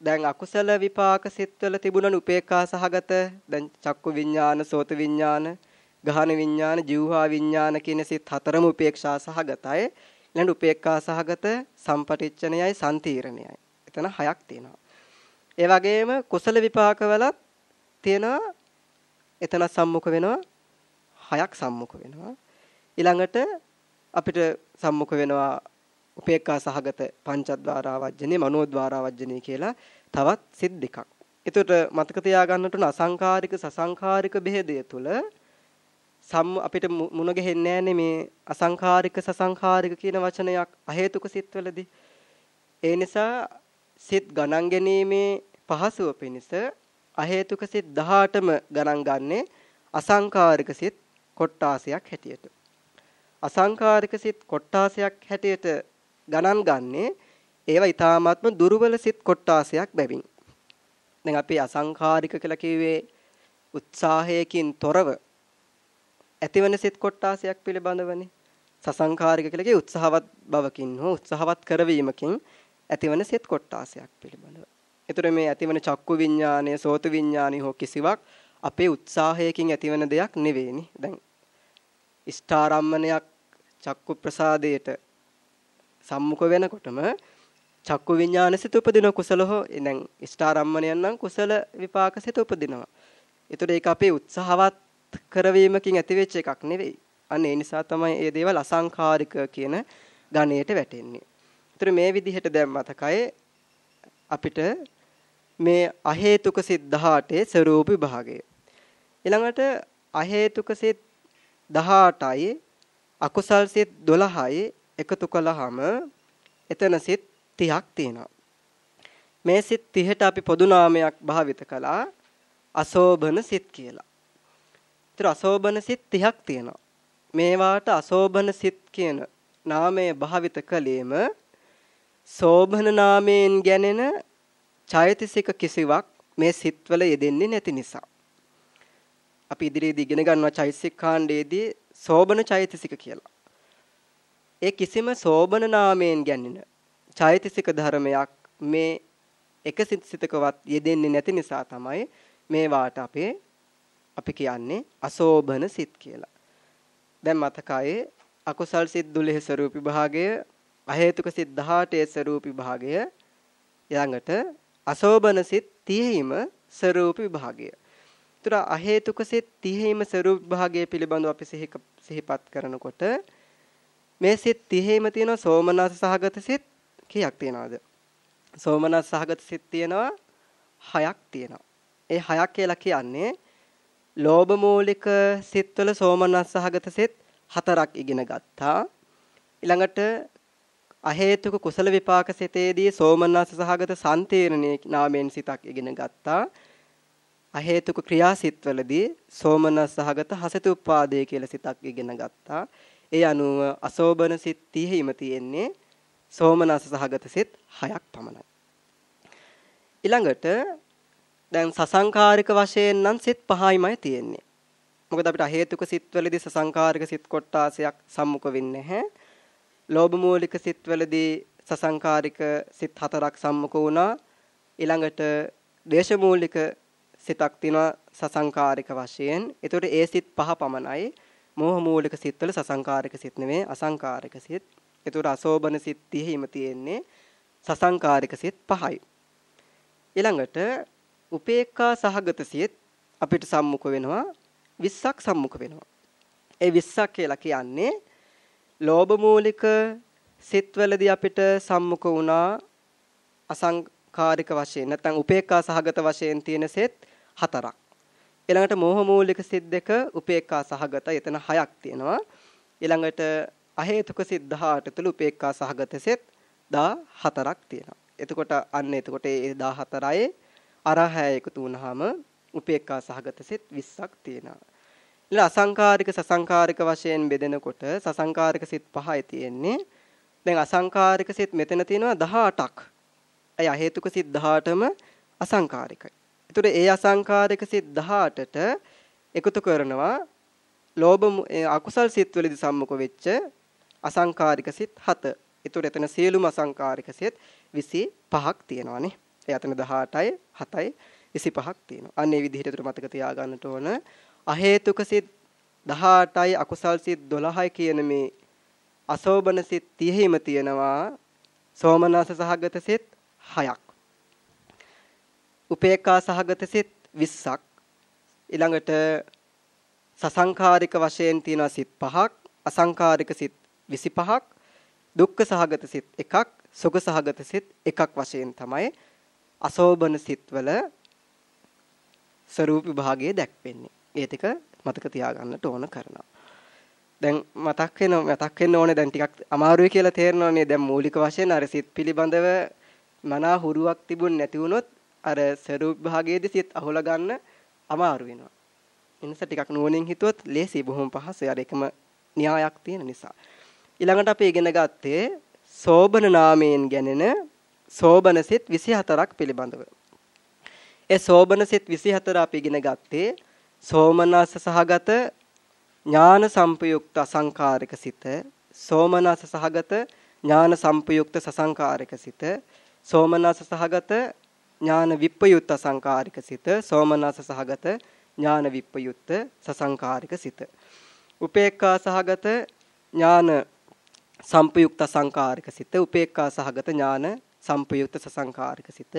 දැන් අකුසල විපාක සිත්වල තිබුණන උපේක්ඛා සහගත දැන් චක්කු විඥාන සෝත විඥාන ගහන විඥාන જીවහා විඥාන කියන සිත් හතරම උපේක්ෂා සහගතයි. ඊළඟ උපේක්ඛා සහගත සම්පටිච්ඡනයයි සම්තීරණයයි. එතන හයක් තියෙනවා. ඒ වගේම කුසල විපාකවලත් තියෙනවා. එතන සම්මුඛ වෙනවා. හයක් සම්මුඛ වෙනවා. ඊළඟට අපිට සම්මුඛ වෙනවා උපේක්ඛා සහගත පංචද්වාරා වජ්ජනේ මනෝද්වාරා වජ්ජනේ කියලා තවත් සිත් දෙකක්. එතකොට මතක තියාගන්නට උන අසංකාරික සසංකාරික බෙහෙදය තුල සම් අපිට මුණ ගැහෙන්නේ මේ අසංකාරික සසංකාරික කියන වචනයක් අහේතුක සිත්වලදී. ඒ නිසා සිත් ගණන් ගැනීමේ පහසුව පිණිස අහේතුක සිත් 18ම ගණන් ගන්නේ අසංකාරික සිත් කොට්ටාසයක් හැටියට. අසංකාරික සිත් කොට්ටාසයක් හැටියට ගණන් ගන්නේ ඒවා ඊ타මාත්ම දුර්වල සිත් කොට්ටාසයක් බැවින්. දැන් අපි අසංඛාරික කියලා කිව්වේ උත්සාහයකින් තොරව ඇතිවන සිත් කොට්ටාසයක් පිළිබඳවනේ. සසංඛාරික කියලා කියේ උත්සාහවත් බවකින් හෝ උත්සාහවත් කරවීමකින් ඇතිවන සිත් කොට්ටාසයක් පිළිබඳව. ඒතර මේ ඇතිවන චක්කු විඥානය, සෝත විඥානය හෝ කිසිවක් අපේ උත්සාහයකින් ඇතිවන දෙයක් නෙවෙයිනි. දැන් ඉෂ්ඨාරම්මණයක් චක්කු ප්‍රසාදයට සම්මුඛ වෙනකොටම චක්කු විඥානසිත උපදින කුසල හෝ දැන් ඉෂ්ඨාරම්මණයන් නම් කුසල විපාකසිත උපදිනවා. ඒතර ඒක අපේ උත්සාහවත් කරවීමකින් ඇතිවෙච්ච එකක් නෙවෙයි. අන්න ඒ නිසා තමයි මේ දේවල් අසංකාරික කියන ගණයට වැටෙන්නේ. ඒතර මේ විදිහට දැන් මතකයි අපිට මේ අහේතුක සිත් 18 ස්වરૂප විභාගය. ඊළඟට අහේතුක සිත් 18යි අකුසල් සිත් 12යි එකතු කළාම එතන සිත් 30ක් තියෙනවා. මේ සිත් 30ට අපි පොදු නාමයක් භාවිත කළා අසෝබන සිත් කියලා. ඒතර අසෝබන සිත් 30ක් තියෙනවා. මේවාට අසෝබන සිත් කියන නාමය භාවිත කළේම සෝබන නාමයෙන් ගැනෙන චෛතසික කිසිවක් මේ සිත්වල යෙදෙන්නේ නැති නිසා. අපි ඉදිරියේදී ඉගෙන ගන්නවා චෛතසික කාණ්ඩයේදී සෝබන චෛතසික කියලා. ඒ කිසිම සෝබන නාමයෙන් ගැන්වෙන චෛතසික ධර්මයක් මේ එක සිතකවත් යෙදෙන්නේ නැති නිසා තමයි මේ වාට අපේ අපි කියන්නේ අසෝබන සිත් කියලා. දැන් මතකයේ අකුසල් සිත් 12 ස්වરૂපී භාගය, අහේතුක සිත් 18 ස්වરૂපී භාගය, ඊළඟට අසෝබන සිත් 30ම ස්වરૂපී භාගය. ඒතර අහේතුක සිත් 30ම ස්වરૂපී භාගය පිළිබඳව අපි සිහිපත් කරනකොට මේ සිත් 30ම තියෙන සෝමනස් සහගත සිත් කීයක් තියනවද? සෝමනස් සහගත සිත් තියෙනවා හයක් තියෙනවා. ඒ හයක් කියලා කියන්නේ ලෝභ මූලික සිත්වල සෝමනස් සහගත සිත් හතරක් ඉගෙන ගත්තා. ඊළඟට අහේතුක කුසල විපාක සිතේදී සෝමනස් සහගත සම්තීර්ණයේ නාමයෙන් සිතක් ඉගෙන ගත්තා. අහේතුක ක්‍රියා සිත්වලදී සෝමනස් සහගත හසතු උපාදේ කියලා සිතක් ඉගෙන ගත්තා. ඒ අනුව අසෝබන සිත් 30ෙම තියෙන්නේ සෝමනස සහගත සිත් 6ක් පමණයි. ඊළඟට දැන් සසංකාරික වශයෙන් නම් සිත් 5යිමයි තියෙන්නේ. මොකද අපිට හේතුක සිත්වලදී සසංකාරික සිත් කොටාසයක් සම්මුඛ වෙන්නේ නැහැ. ලෝභ මූලික සිත්වලදී සසංකාරික සිත් හතරක් සම්මුඛ වුණා. ඊළඟට දේශ මූලික සිතක් තියෙනවා සසංකාරික වශයෙන්. ඒතකොට ඒ සිත් පහ පමණයි. මෝහ මූලික සිත්වල සසංකාරික සිත් නෙමෙයි අසංකාරික සිත්. ඒතර අසෝබන සිත් 30ෙම තියෙන්නේ සසංකාරික සිත් 5යි. ඊළඟට උපේක්ඛා සහගත සිත් අපිට සම්මුඛ වෙනවා 20ක් සම්මුඛ වෙනවා. ඒ 20ක් කියලා කියන්නේ ලෝභ මූලික සිත්වලදී අපිට සම්මුඛ වුණා අසංකාරික වශයෙන් නැත්නම් උපේක්ඛා සහගත වශයෙන් තියෙන සෙත් හතරක්. ඊළඟට මෝහ මූලික සිත් දෙක උපේක්ඛා සහගත එතන හයක් තියෙනවා. ඊළඟට අහේතුක සිත් 18 තුළ උපේක්ඛා සහගත සෙත් 14ක් තියෙනවා. එතකොට අන්න එතකොට ඒ 14යි අරහය එකතු වුනහම උපේක්ඛා සහගත සෙත් 20ක් තියෙනවා. ඊළ අසංකාරික සසංකාරික වශයෙන් බෙදෙනකොට සසංකාරික සිත් 5යි තියෙන්නේ. දැන් අසංකාරික සිත් මෙතන තියෙනවා 18ක්. අය හේතුක සිත් 18ම අසංකාරිකයි. ඒතර ඒ අසංකාරික සිත් 18ට එකතු කරනවා ලෝභ අකුසල් සිත් වලදී සම්මුඛ වෙච්ච අසංකාරික සිත් 7. ඒතර එතන සියලුම අසංකාරික සිත් 25ක් තියෙනවානේ. ඒ අතන 18යි 7යි 25ක් තියෙනවා. අන්න ඒ විදිහට ඒතර මතක තියාගන්නට ඕන. අහේතුක සිත් 18යි අකුසල් සිත් 12යි කියන මේ අසෝබන සිත් 30හිම තියෙනවා සෝමනස සහගත සිත් 6ක්. උපේක්ඛා සහගත සිත් 20ක්. ඊළඟට සසංකාරික වශයෙන් තියෙනවා සිත් 5ක්, අසංකාරික සිත් 25ක්, දුක්ඛ සහගත සිත් 1ක්, සුඛ සහගත සිත් 1ක් වශයෙන් තමයි අසෝබන සිත්වල ස්වરૂප විභාගයේ දැක්වෙන්නේ. ඒ ටික මතක තියාගන්නට ඕන කරනවා. දැන් මතක් වෙන මතක් වෙන්න ඕනේ දැන් ටිකක් අමාරුයි කියලා තේරෙනවානේ දැන් මූලික වශයෙන් අර සිත් පිළිබඳව මනා හුරුවක් තිබුණ නැති වුණොත් අර ස්වરૂප විභාගයේදී සිත් අහුලා ගන්න අමාරු වෙනවා. ඒ නිසා ටිකක් නුවණින් හිතුවොත් ලේසි බොහොම පහසුයි අර එකම න්‍යායක් තියෙන නිසා. ඊළඟට අපි ඉගෙන ගත්තේ සෝබන නාමයෙන් ගැනෙන සෝබන සිත් 24ක් පිළිබඳව. ඒ සෝබන සිත් 24 අපි ඉගෙන ගත්තේ සෝමනස සහගත ඥාන සම්පයුක්ත අසංකාරික සිත සෝමනස සහගත ඥාන සම්පයුක්ත සසංකාරික සිත සෝමනස සහගත ඥාන විප්පයුත්ත අසංකාරික සිත සෝමනස සහගත ඥාන විප්පයුත්ත සසංකාරික සිත උපේක්ඛා සහගත ඥාන සම්පයුක්ත සංකාරික සිත උපේක්ඛා සහගත ඥාන සම්පයුක්ත සසංකාරික සිත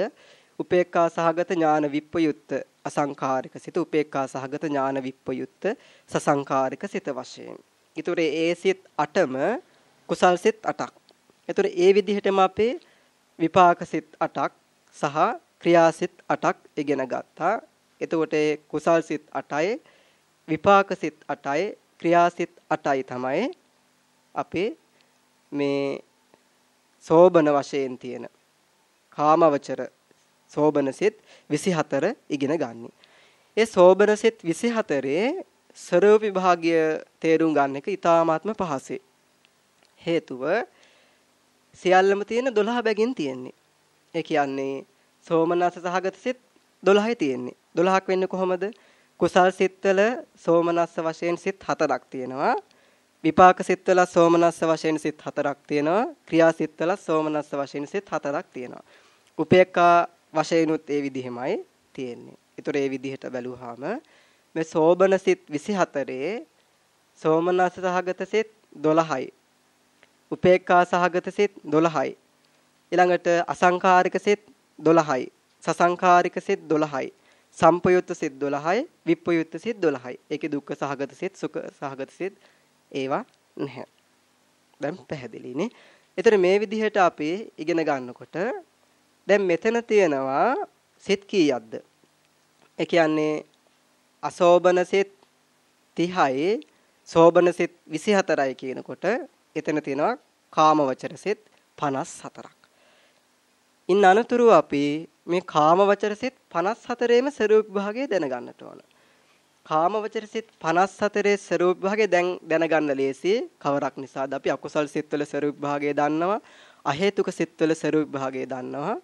උපේක්ඛා සහගත ඥාන විප්පයුත්ත අසංකාරික සිත උපේක්ඛා සහගත ඥාන විප්පයුත්ත සසංකාරික සිත වශයෙන්. ඊතොර ඒ සිත් 8ම කුසල් සිත් 8ක්. ඊතොර ඒ විදිහටම අපේ විපාක සිත් 8ක් සහ ක්‍රියා සිත් 8ක් ඉගෙන ගත්තා. එතකොට ඒ කුසල් සිත් 8යි විපාක සිත් 8යි ක්‍රියා සිත් 8යි තමයි අපේ මේ සෝබන වශයෙන් තියෙන කාමවචර සෝබන සිත් 24 ඉගෙන ගන්න. ඒ සෝබන සිත් 24 ස්වරූප විභාගය තේරුම් ගන්න එක ඉතාමාත්ම පහසුයි. හේතුව සියල්ලම තියෙන 12 බැගින් තියෙන්නේ. ඒ කියන්නේ සෝමනස සහගත සිත් 12යි තියෙන්නේ. 12ක් වෙන්නේ කොහොමද? කුසල් සිත්වල සෝමනස්ස වශයෙන් සිත් 4ක් තියෙනවා. විපාක සිත්වල සෝමනස්ස වශයෙන් සිත් 4ක් තියෙනවා. ක්‍රියා සිත්වල සෝමනස්ස වශයෙන් සිත් 4ක් තියෙනවා. උපේක්ඛා වශයෙන්ුත් ඒ විදිහමයි තියෙන්නේ. ඒතර ඒ විදිහට බැලුවාම මේ සෝබන සිත් 24 සෝමනස්ස සහගත සිත් 12යි. උපේක්ඛා සහගත සිත් 12යි. ඊළඟට අසංකාරික සිත් 12යි. සසංකාරික සිත් 12යි. සම්පයුත්ත සිත් 12යි. විප්පයුත්ත සිත් 12යි. ඒකේ දුක්ඛ සහගත සිත් සුඛ සහගත සිත් ඒවා නැහැ. දැන් පැහැදිලිනේ. ඒතර මේ විදිහට අපි ඉගෙන ගන්නකොට දැන් මෙතන තියෙනවා සිත් කීයක්ද? ඒ කියන්නේ අසෝබන සිත් 30යි සෝබන සිත් 24යි කියනකොට එතන තියෙනවා කාමවචර සිත් 54ක්. ඉන් අනතුරු අපි මේ කාමවචර සිත් 54ේම ස්වරූප විභාගය දැනගන්නට ඕන. කාමවචර සිත් 54 ස්වරූප විභාගය දැන් දැනගන්න ලේසි. කවරක් නිසාද අපි අකුසල් සිත්වල ස්වරූප විභාගය දන්නවා. අහේතුක සිත්වල ස්වරූප විභාගය දන්නවා.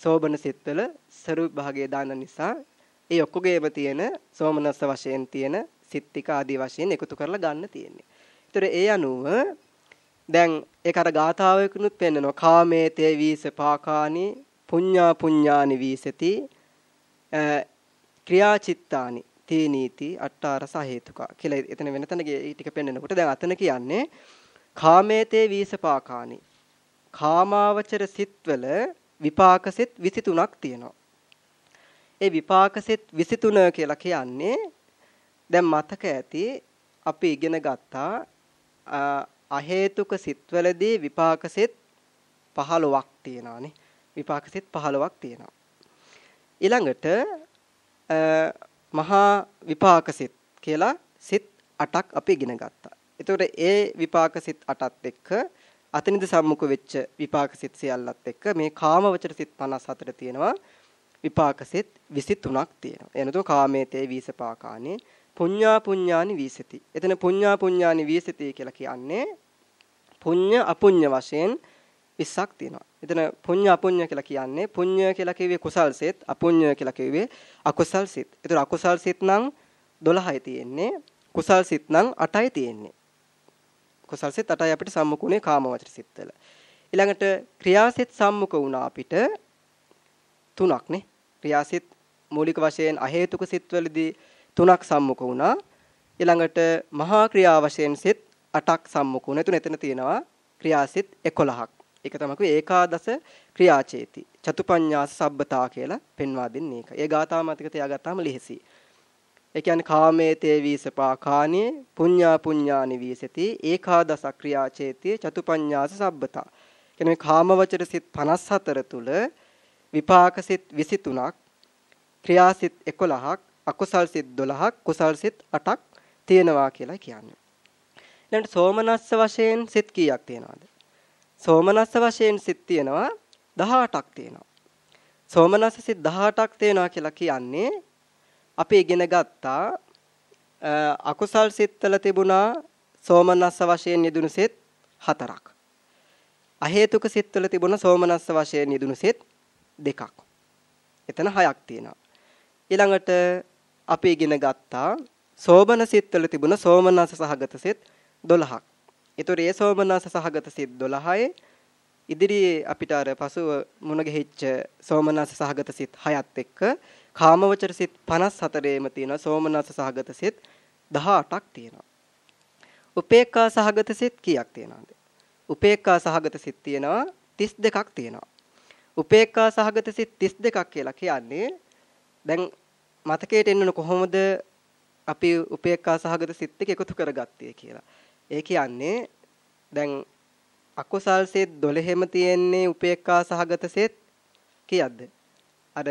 සෝබන සිත්වල ස්වරූප විභාගය දන්න නිසා ඒ ඔක්කොගේම තියෙන සෝමනස්ස වශයෙන් තියෙන සිත් ටික ආදී වශයෙන් එකතු කරලා ගන්න තියෙන්නේ. ඒතර ඒ අනුව දැන් ඒක අර ගාථාවකුනුත් පෙන්නනවා කාමේතේ වීස පාකානි පුඤ්ඤා පුඤ්ඤානි වීසති ක්‍රියාචිත්තානි තීනීති අට්ඨාර සහේතුකා කියලා එතන වෙන තැනක ටික පෙන්නනකොට දැන් අතන කියන්නේ කාමේතේ වීස පාකානි කාමාවචර සිත්වල විපාක සිත් 23ක් තියෙනවා. ඒ විපාක සිත් 23 කියලා කියන්නේ දැන් මතක ඇති අපි ඉගෙන ගත්තා අහේතුක සිත්වලදී විපාක සිත් 15ක් තියෙනවානේ. විපාක සිත් 15ක් තියෙනවා. ඊළඟට මහා විපාක සිත් කියලා සිත් 8ක් අපි ඉගෙන ගත්තා. එතකොට ඒ විපාක සිත් 8ත් එක්ක අතනින්ද සම්මුඛ වෙච්ච විපාක සිත් සියල්ලත් එක්ක මේ කාමවචර සිත් 54 තියෙනවා. විපාක සිත් 23ක් තියෙනවා. එනතෝ කාමේතේ වීසපාකානේ පුඤ්ඤා පුඤ්ඤානි වීසති. එතන පුඤ්ඤා පුඤ්ඤානි වීසති කියලා කියන්නේ පුඤ්ඤ අපුඤ්ඤ වශයෙන් 20ක් තියෙනවා. එතන පුඤ්ඤ අපුඤ්ඤ කියලා කියන්නේ පුඤ්ඤ කියලා කිව්වේ කුසල් සිත්, අපුඤ්ඤ කියලා කිව්වේ අකුසල් සිත්. එතන අකුසල් සිත් නම් 12යි තියෙන්නේ. කුසල් සිත් නම් 8යි තියෙන්නේ. කුසල් සිත් 8යි අපිට සම්මුඛුනේ කාමවචර සිත්වල. ඊළඟට ක්‍රියාසිත සම්මුඛ වුණා අපිට තුනක් නේ. ක්‍රියාසිත මූලික වශයෙන් අහේතුක සිත්වලදී තුනක් සම්මුඛ වුණා. ඊළඟට මහා ක්‍රියා වශයෙන් සිත් 8ක් සම්මුඛ වුණා. එතන එතන තියෙනවා ක්‍රියාසිත 11ක්. ඒක තමයි ඒකාදස ක්‍රියාචේති. චතුපඤ්ඤාස සබ්බතා කියලා පෙන්වා දෙන්නේ ඒක. ඒ ගාථා මතක තියාගත්තාම ලිහිසි. ඒ කියන්නේ කාමේතේ වීසපා කාණේ පුඤ්ඤා පුඤ්ඤානි වීසති ඒකාදස ක්‍රියාචේති චතුපඤ්ඤාස සබ්බතා. කියන්නේ මේ කාමවචර සිත් 54 තුල විපාක සිත් 23ක් ක්‍රියාසිත 11ක් අකුසල් සිත් 12ක් කුසල් සිත් 8ක් තියෙනවා කියලා කියන්නේ. ඊළඟට සෝමනස්ස වශයෙන් සිත් කීයක් තියෙනවද? සෝමනස්ස වශයෙන් සිත් තියෙනවා 18ක් තියෙනවා. සෝමනස්ස සිත් 18ක් තියෙනවා කියලා කියන්නේ අපි ඉගෙන ගත්තා අකුසල් සිත්වල තිබුණා සෝමනස්ස වශයෙන් යෙදුණු සිත් හතරක්. අහේතුක සිත්වල තිබුණ සෝමනස්ස වශයෙන් යෙදුණු සිත් දෙකක්. එතන හයක් තියෙනවා. ඊළඟට අපි ඉගෙන ගත්තා සෝබන සිත්වල තිබුණ සෝමනස්ස සහගත සිත් 12ක්. ඒතොර ඒ සෝමනස්ස සහගත සිත් 12යි ඉදිරියේ අපිට අර පසුව මුණ ගැහිච්ච සෝමනස්ස සහගත සිත් 6ත් එක්ක කාමවචර සිත් 54ෙම තියෙනවා සෝමනස්ස සහගත සිත් 18ක් තියෙනවා. උපේක්ඛා සහගත සිත් කීයක් තියෙනවද? උපේක්ඛා සහගත සිත් තියෙනවා 32ක් තියෙනවා. උපේක්ඛා සහගත සිත් 32ක් කියලා කියන්නේ දැන් මතකයට එන්න කොහොමද අපි උපේක්ඛා සහගත සිත් එක එකතු කරගත්තේ කියලා. ඒ කියන්නේ දැන් අකුසල් සෙත් 12ෙම තියෙන්නේ උපේක්ඛා සහගත සෙත් කීයක්ද? අර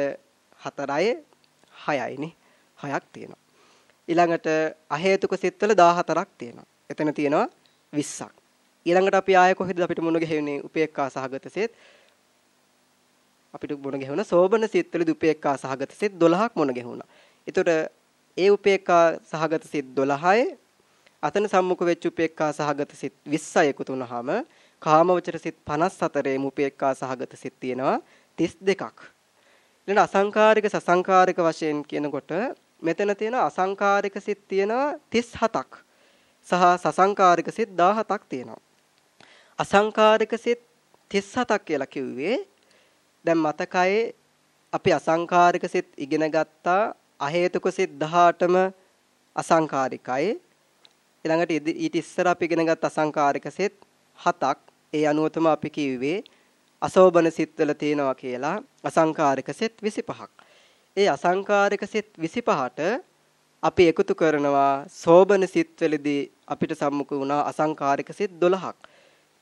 4යි 6යිනේ. 6ක් තියෙනවා. ඊළඟට අහේතුක සෙත්වල 14ක් තියෙනවා. එතන තියෙනවා 20ක්. ඊළඟට අපි ආයෙ කොහෙද අපිට මුණ ගැහෙන්නේ උපේක්ඛා සහගත සෙත් අපිට මුණ ගැහුණා සෝබන සිත්වල දුපේක්ඛා සහගත සිත් 12ක් මුණ ගැහුණා. ඒතකොට ඒ උපේක්ඛා සහගත සිත් 12යි අතන සම්මුඛ වෙච්ච උපේක්ඛා සහගත සිත් 20යි එකතු වුනහම කාමවචර සිත් 54 උපේක්ඛා සහගත සිත් තියෙනවා 32ක්. ඊළඟ අසංකාරික සසංකාරික වශයෙන් කියනකොට මෙතන තියෙන අසංකාරික සිත් තියෙනවා 37ක්. සහ සසංකාරික සිත් 17ක් තියෙනවා. අසංකාරික සිත් 37ක් කියලා කිව්වේ දැන් මතකයේ අපි අසංකාරික සිත් ඉගෙන ගත්තා අහේතුක සිත් 18ම අසංකාරිකයි ඊළඟට ඊට ඉස්සර අපි ඉගෙන ගත්ත අසංකාරික සිත් හතක් ඒ අනුව තමයි අපි කිව්වේ අසෝබන සිත්වල තියෙනවා කියලා අසංකාරික සිත් 25ක් ඒ අසංකාරික සිත් 25ට අපි එකතු කරනවා සෝබන සිත්වලදී අපිට සම්මුඛ වුණා අසංකාරික සිත් 12ක්.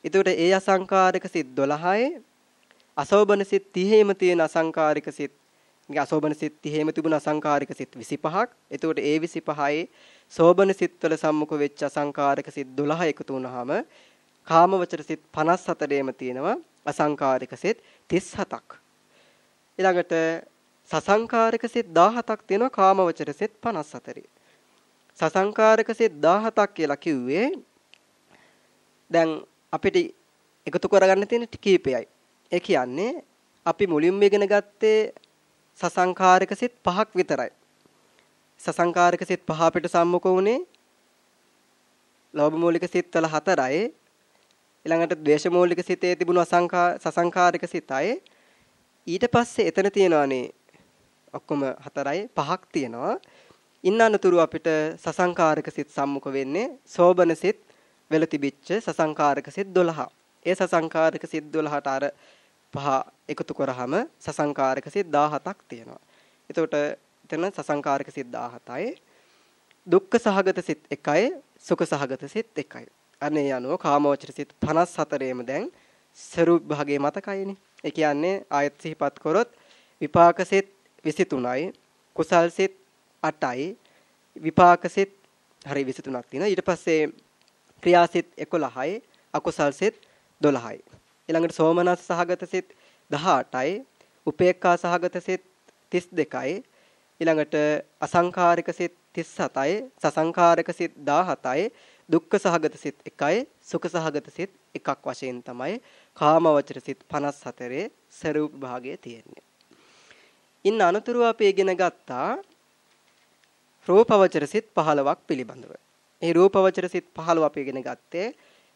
එතකොට ඒ අසංකාරික සිත් 12යි අසෝබන සිත් 30ෙම තියෙන අසංකාරික සිත් අසෝබන සිත් 30ෙම තිබුණ අසංකාරික සිත් 25ක්. එතකොට ඒ 25යි සෝබන සිත්වල සම්මුඛ වෙච්ච අසංකාරික සිත් 12 එකතු වුනහම කාමවචර සිත් 54ෙම තියෙනවා අසංකාරික සිත් 37ක්. ඊළඟට සසංකාරික සිත් 17ක් තියෙනවා කාමවචර සිත් 54. සසංකාරික සිත් 17ක් කියලා කිව්වේ දැන් අපිට එකතු කරගන්න තියෙන කීපයයි. ඒ කියන්නේ අපි මුලින්ම ඉගෙන ගත්තේ සසංකාරික සිත් පහක් විතරයි. සසංකාරික සිත් පහ අපිට සම්මුඛ වුණේ ලෝභ මූලික සිත්වල හතරයි. ඊළඟට ද්වේෂ මූලික සිතේ තිබුණු අසංකා සසංකාරික සිතයි. ඊට පස්සේ එතන තියෙනවානේ ඔක්කොම හතරයි පහක් තියෙනවා. ඉන්නනතුරු අපිට සසංකාරික සිත් සම්මුඛ වෙන්නේ සෝබන සිත් වෙල තිබිච්ච සසංකාරික සිත් 12. ඒ සසංකාරික සිත් 12ට අර පහ එකතු කරාම සසංකාරක සිත් 17ක් තියෙනවා. එතකොට එතන සසංකාරක සිත් 17යි. දුක්ඛ සහගත සිත් එකයි සුඛ සහගත සිත් එකයි. අනේ යනුව කාමවචර සිත් 54ෙම දැන් ස්වરૂප භාගයේ මතකයිනේ. ඒ කියන්නේ ආයත් සිහිපත් කරොත් විපාක සිත් 23යි කුසල් සිත් 8යි විපාක සිත් හරි 23ක් තියෙනවා. ඊට පස්සේ ක්‍රියා සිත් 11යි අකුසල් සිත් 12යි. ඊළඟට සෝමනස් සහගත සිත් 18යි උපේක්ඛා සහගත සිත් 32යි ඊළඟට අසංඛාරික සිත් 37යි සසංඛාරික සිත් 17යි දුක්ඛ සහගත සිත් 1යි සුඛ සහගත සිත් 1ක් වශයෙන් තමයි කාමවචර සිත් 54 සරූප භාගයේ තියෙන්නේ. ඉන් අනුතුරු අපි ඉගෙන ගත්තා රූපවචර සිත් 15ක් පිළිබඳව. මේ රූපවචර සිත් 15 අපි ඉගෙන ගත්තේ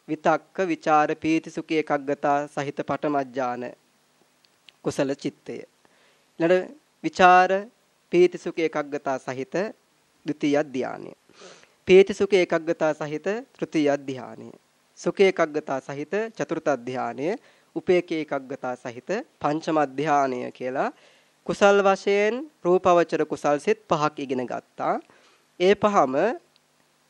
විතක්ක, ਵਿਚාර, පීති, සුඛී එකග්ගතා සහිත පටමජ්ජාන කුසල චිත්තය. ඊළඟ විචාර, පීති, සුඛී එකග්ගතා සහිත ද්විතීය ධානය. පීති සුඛ ඒකග්ගතා සහිත තෘතීය ධානය. සුඛ ඒකග්ගතා සහිත චතුර්ථ ධානය, උපේකේ ඒකග්ගතා සහිත පංචම ධානය කියලා කුසල් වශයෙන් රූපවචර කුසල් සිත් පහක් ඉගෙන ගත්තා. ඒ පහම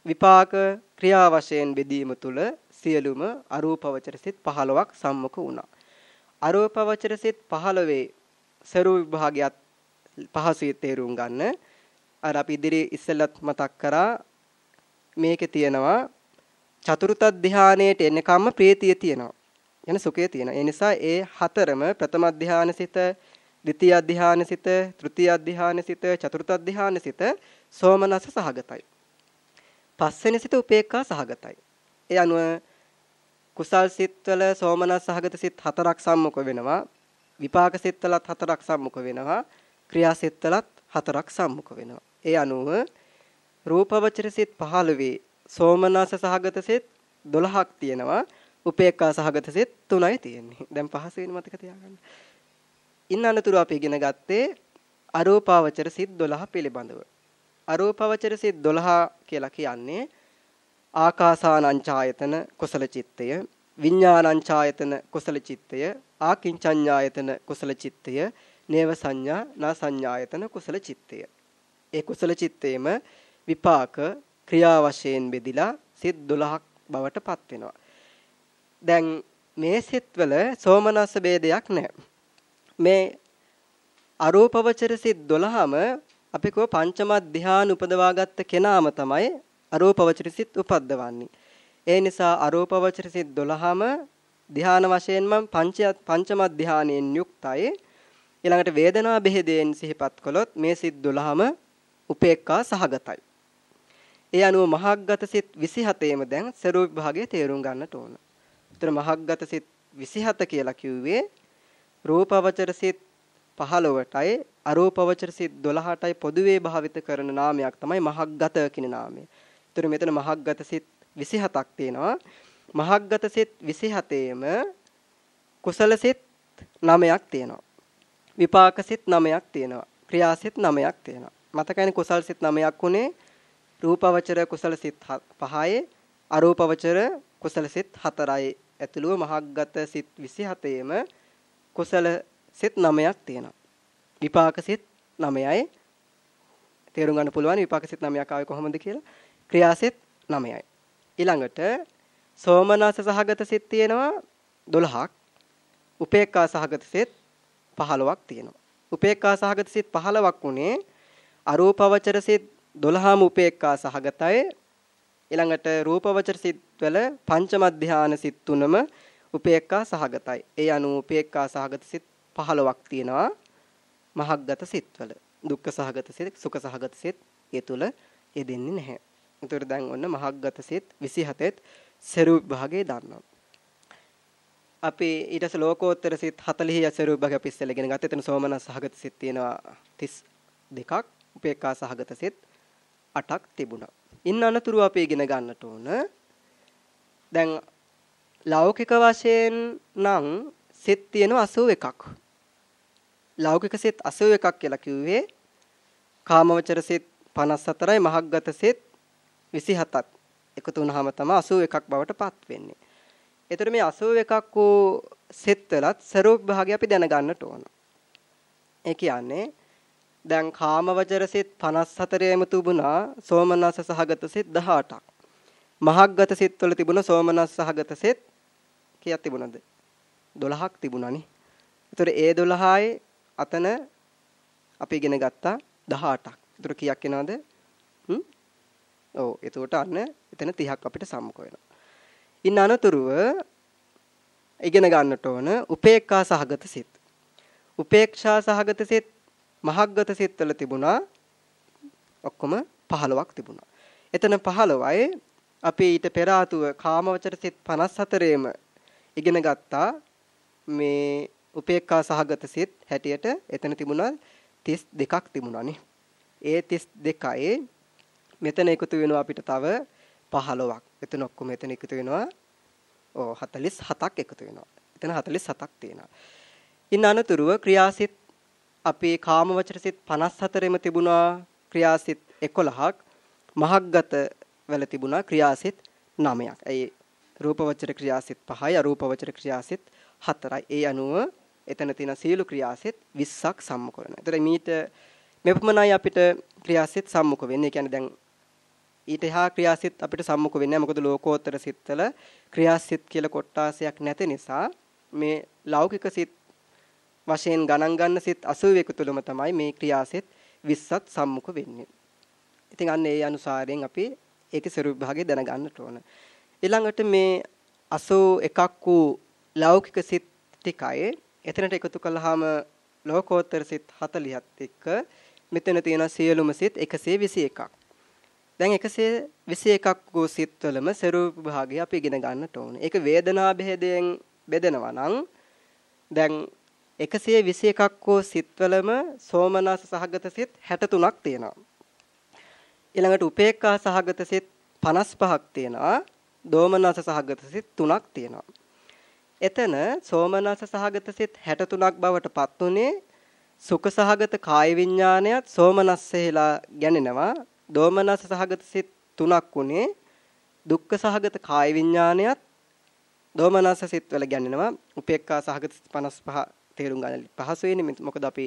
විපාක ක්‍රියා වශයෙන් බෙදීම තුළ සියලුම අරූපවචර සිත් 15ක් සම්මුඛ වුණා. අරූපවචර සිත් 15 සරු විභාගයත් පහසුවේ තේරුම් ගන්න. අර අපි ඉදිරි ඉස්සෙල්ලත් මතක් කරා මේකේ තියෙනවා චතුර්ථ ධානයේට එන්නකම්ම ප්‍රීතිය තියෙනවා. එන සුඛය තියෙනවා. ඒ නිසා ඒ හතරම ප්‍රථම ධානසිත, ද්විතීය ධානසිත, තෘතීය ධානසිත, චතුර්ථ ධානසිත සෝමනස සහගතයි. පස්වෙනි සිත උපේක්ඛා සහගතයි. ඒ අනුව කුසල් සිත්වල සෝමනස් සහගත සිත් හතරක් සම්මුඛ වෙනවා. විපාක සිත්වලත් හතරක් සම්මුඛ වෙනවා. ක්‍රියා සිත්වලත් හතරක් සම්මුඛ වෙනවා. ඒ අනුව රූපවචර සිත් 15 සෝමනස සහගත සිත් 12ක් තියෙනවා. උපේක්ඛා සහගත සිත් 3යි තියෙන්නේ. දැන් පහසෙන් මතක තියාගන්න. ඉන්න අනතුරු අපි ඉගෙන ගත්තේ අරූපාවචර සිත් 12 පිළිබඳව. අරූපවචර සිත් 12 කියලා කියන්නේ ආකාසානංචායතන කුසල චිත්තය විඥානංචායතන කුසල චිත්තය ආකින්චඤ්ඤායතන කුසල චිත්තය නේව සංඥා නා සංඥායතන කුසල චිත්තය ඒ කුසල චිත්තේම විපාක ක්‍රියා වශයෙන් බෙදිලා සිත් 12ක් බවට පත් වෙනවා දැන් මේ සිත්වල සෝමනස්ස ભેදයක් නැහැ මේ අරූපවචර සිත් 12ම අපි කව පංචම ධ්‍යාන උපදවාගත්ත කෙනාම තමයි අරූපවචර සිත් උපද්දවන්නේ. ඒ නිසා අරූපවචර සිත් 12ම ධ්‍යාන වශයෙන්ම පංච පංචම ධ්‍යානයෙන් යුක්තයි. ඊළඟට වේදනා බෙහෙදයෙන් සිහිපත් කළොත් මේ සිත් 12ම උපේක්ඛා සහගතයි. ඒ අනුව මහග්ගත සිත් 27ෙම දැන් ස්වરૂප විභාගයේ තේරුම් ගන්නට ඕන. උතර මහග්ගත සිත් 27 කියලා කිව්වේ රූපවචර සිත් 15ටයි අරූපවචර සිත් 12ටයි පොදුවේ භාවිත කරන නාමයක් තමයි මහග්ගත කියන නාමය. ඒතර මෙතන මහග්ගත සිත් 27ක් තියෙනවා. මහග්ගත සිත් 27ෙම කුසල සිත් 9ක් තියෙනවා. විපාක සිත් 9ක් තියෙනවා. ක්‍රියා සිත් 9ක් තියෙනවා. මතකයිනේ කුසල් සිත් 9ක් උනේ රූපවචර කුසල සිත් 5යි අරූපවචර කුසල සිත් 4යි ඇතුළුව මහග්ගත සිත් 27ෙම කුසල සිත් 9ක් තියෙනවා. විපාක සිත් 9යි තේරුම් ගන්න පුළුවන් විපාක සිත් 9ක් ආවේ කොහොමද කියලා. ක්‍රියාසෙත් 9යි. ඊළඟට සෝමනස සහගත සිත් තියෙනවා 12ක්. උපේක්ඛා සහගත සිත් 15ක් තියෙනවා. උපේක්ඛා සහගත සිත් 15ක් උනේ අරූපවචර සිත් 12ම උපේක්ඛා සහගතයි. ඊළඟට රූපවචර සිත් වල පංචම ධාන සිත් තුනම උපේක්ඛා සහගතයි. ඒ අනුව උපේක්ඛා සහගත සිත් 15ක් තියෙනවා. මහග්ගත සිත්වල. දුක්ඛ සහගත සිත්, සුඛ සහගත සිත් ඒ තුල යෙදෙන්නේ නැහැ. ඒතර දැන් ඔන්න මහග්ගත සිත් 27ත් සරූප භාගයේ දන්නවා. අපි ඊට පස්සේ ලෝකෝත්තර සිත් 40 සරූප භාගය අපි ඉස්සෙල්ලා ඉගෙන ගත්තා. එතන සෝමනස් සහගත සිත් තියෙනවා 32ක්, උපේක්ඛා සහගත සිත් 8ක් තිබුණා. ඉන්න අනතුරු අපි ඉගෙන ගන්නට ඕන. දැන් ලෞකික වශයෙන් නම් සිත් තියෙනවා 81ක්. ලෞකික සිත් 81ක් කියලා කිව්වේ කාමවචර සිත් 54යි මහග්ගත සිත් 27ත් එකතු වුනහම තමයි 81ක් බවට පත් වෙන්නේ. ඒතර මේ 81ක් වූ සෙත්වලත් ස්වરૂප භාගය අපි දැනගන්නට ඕන. ඒ කියන්නේ දැන් කාමවචර සිත් 54ෙම තිබුණා සෝමනස්ස සහගත සිත් 18ක්. මහග්ගත සිත් වල තිබුණ සෝමනස්ස සහගත සිත් කීයක් තිබුණද? 12ක් තිබුණානේ. ඒතර ඒ 12යි අතන අපි ඉගෙන ගත්තා 18ක්. ඒතර කීයක් එනවද? හ්ම්? ඔව් එතකොට අන්න එතන 30ක් අපිට සම්මුඛ වෙනවා. ඉන් අනතුරුව ඉගෙන ගන්නට ඕන උපේක්ඛා සහගත සිත්. උපේක්ෂා සහගත සිත් මහග්ගත සිත්වල තිබුණා ඔක්කොම 15ක් තිබුණා. එතන 15යි අපි ඊට පෙර ආතුව කාමවචර සිත් 54ෙම ඉගෙන ගත්තා මේ උපේක්ඛා සහගත සිත් හැටියට එතන තිබුණා 32ක් තිබුණානේ. ඒ 32යි මෙතන එකතු වෙනවා අපිට තව 15ක්. එතන ඔක්කොම එතන එකතු වෙනවා. ඔව් 47ක් එකතු වෙනවා. එතන 47ක් තියෙනවා. ඉන් අනතුරුව ක්‍රියාසිත අපේ කාමවචර සිත් 54ෙම තිබුණා ක්‍රියාසිත 11ක් මහග්ගත වල තිබුණා ක්‍රියාසිත 9ක්. ඒ රූපවචර ක්‍රියාසිත 5යි අරූපවචර ක්‍රියාසිත 4යි. ඒ අනුව එතන තියෙන සීල ක්‍රියාසිත 20ක් සම්මුඛ වෙනවා. ඒතර මීට මෙපමණයි අපිට ක්‍රියාසිත සම්මුඛ වෙන්නේ. ඒ කියන්නේ දැන් ඊට එහා ක්‍රියාසිත අපිට සම්මුඛ වෙන්නේ නැහැ. මොකද ලෝකෝත්තර සිත්වල ක්‍රියාසිත කියලා කොටාසයක් නැති නිසා මේ ලෞකික සිත් වශයෙන් ගණන් ගන්න සිත් 81 තුලම තමයි මේ ක්‍රියාසිත 20ත් සම්මුඛ වෙන්නේ. ඉතින් අන්න ඒ අනුසාරයෙන් අපි ඒකේ ස්වරූප භාගය දැනගන්නට ඕන. ඊළඟට මේ 81ක් වූ ලෞකික සිත් ටිකයි එතනට එකතු කළාම ලෝකෝත්තර සිත් 40ත් එක්ක මෙතන තියෙන සියලුම සිත් 121ක්. දැන් 121ක් වූ සිත්වලම ස්වරූප භාගය අපි ඉගෙන ගන්නට ඕනේ. ඒක වේදනා බෙහෙදයෙන් බෙදෙනවා නම් දැන් 121ක් වූ සිත්වලම සෝමනස සහගත සිත් 63ක් තියෙනවා. ඊළඟට උපේක්ඛා සහගත සිත් 55ක් තියෙනවා. දෝමනස සහගත සිත් 3ක් තියෙනවා. එතන සෝමනස සහගත සිත් 63ක් බවට පත් උනේ සුඛ සහගත කාය විඥානයත් සෝමනස්සෙහිලා ගැනෙනවා. දෝමනස සහගත සිත් 3ක් උනේ දුක්ඛ සහගත කාය විඥානයත් දෝමනස සිත් වල ගැනෙනවා. උපේක්ඛා සහගත 55 තේරුම් ගන්න පහසු වෙන්නේ මොකද අපි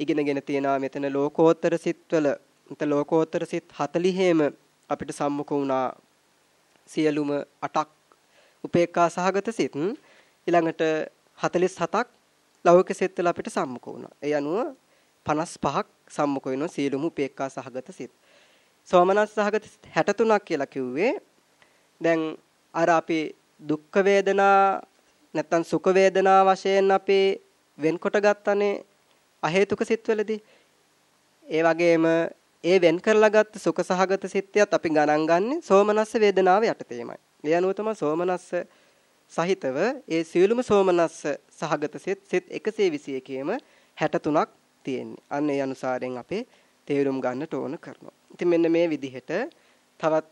ඉගෙනගෙන තියෙනවා මෙතන ලෝකෝත්තර සිත්වල මෙතන ලෝකෝත්තර සිත් 40ෙම අපිට සම්මුඛ වුණා සියලුම 8ක් උපේක්ඛා සහගත සිත් ඊළඟට 47ක් ලෞකික සිත්වල අපිට සම්මුඛ වුණා. ඒ අනුව 55ක් සම්මුඛ වෙනවා සියලුම උපේක්ඛා සහගත සිත්. සෝමනස් සහගත 63ක් කියලා කිව්වේ දැන් අර අපි දුක්ඛ වේදනා නැත්තම් සුඛ වේදනා වශයෙන් අපේ වෙන්කොට ගත්තනේ අහේතුක සිත්වලදී. ඒ වගේම ඒ වෙන් කරලා ගත්ත සුඛ සහගත සිත්යත් අපි ගණන් ගන්නේ සෝමනස්ස වේදනාව යටතේමයි. ඒ අනුව තමයි සෝමනස්ස සහිතව ඒ සියලුම සෝමනස්ස සහගත සිත් සිත් 121ෙම 63ක් තියෙන්නේ. අන්න ඒ අනුසාරයෙන් අපේ තේරුම් ගන්නට ඕන කරනවා. ඉතින් මෙන්න මේ විදිහට තවත්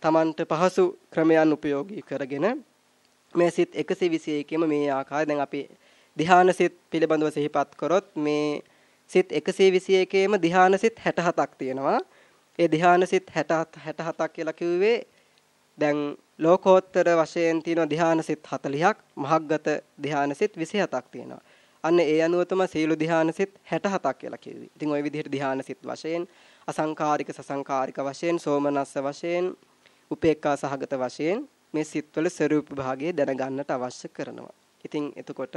Tamanට පහසු ක්‍රමයන් උපයෝගී කරගෙන මේ සිත් 121ෙම මේ ආකාරය දැන් අපි ධ්‍යාන සිත් පිළිබඳව සිහිපත් කරොත් මේ සිත් 121ේම ධ්‍යාන සිත් 67ක් තියෙනවා. ඒ ධ්‍යාන සිත් 60 67ක් කියලා කිව්වේ දැන් ලෝකෝත්තර වශයෙන් තියෙන ධ්‍යාන සිත් 40ක්, මහග්ගත ධ්‍යාන සිත් 27ක් තියෙනවා. අන්න ඒ අනුව තමයි සීල ධ්‍යාන සිත් 67ක් කියලා කිව්වේ. ඉතින් ওই විදිහට ධ්‍යාන සිත් වශයෙන් අසංකාරික සසංකාරික වශයෙන් සෝමනස්ස වශයෙන් උපේක්ඛා සහගත වශයෙන් මේ සිත්වල ස්වરૂප භාගය දැනගන්නට අවශ්‍ය කරනවා. ඉතින් එතකොට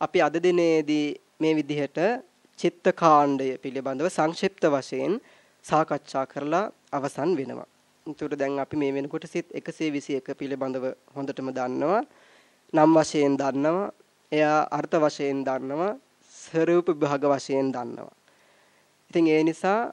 අපි අද දිනේදී මේ විදිහට චිත්ත කාණ්ඩය පිළිබඳව සංක්ෂිප්ත වශයෙන් සාකච්ඡා කරලා අවසන් වෙනවා. ඒකට දැන් අපි මේ වෙනකොට සිත් 121 පිළිබඳව හොඳටම දන්නවා. නම් වශයෙන් දන්නවා. එයා අර්ථ වශයෙන් දන්නවා. ස්වරූප විභාග වශයෙන් දන්නවා. ඉතින් ඒ නිසා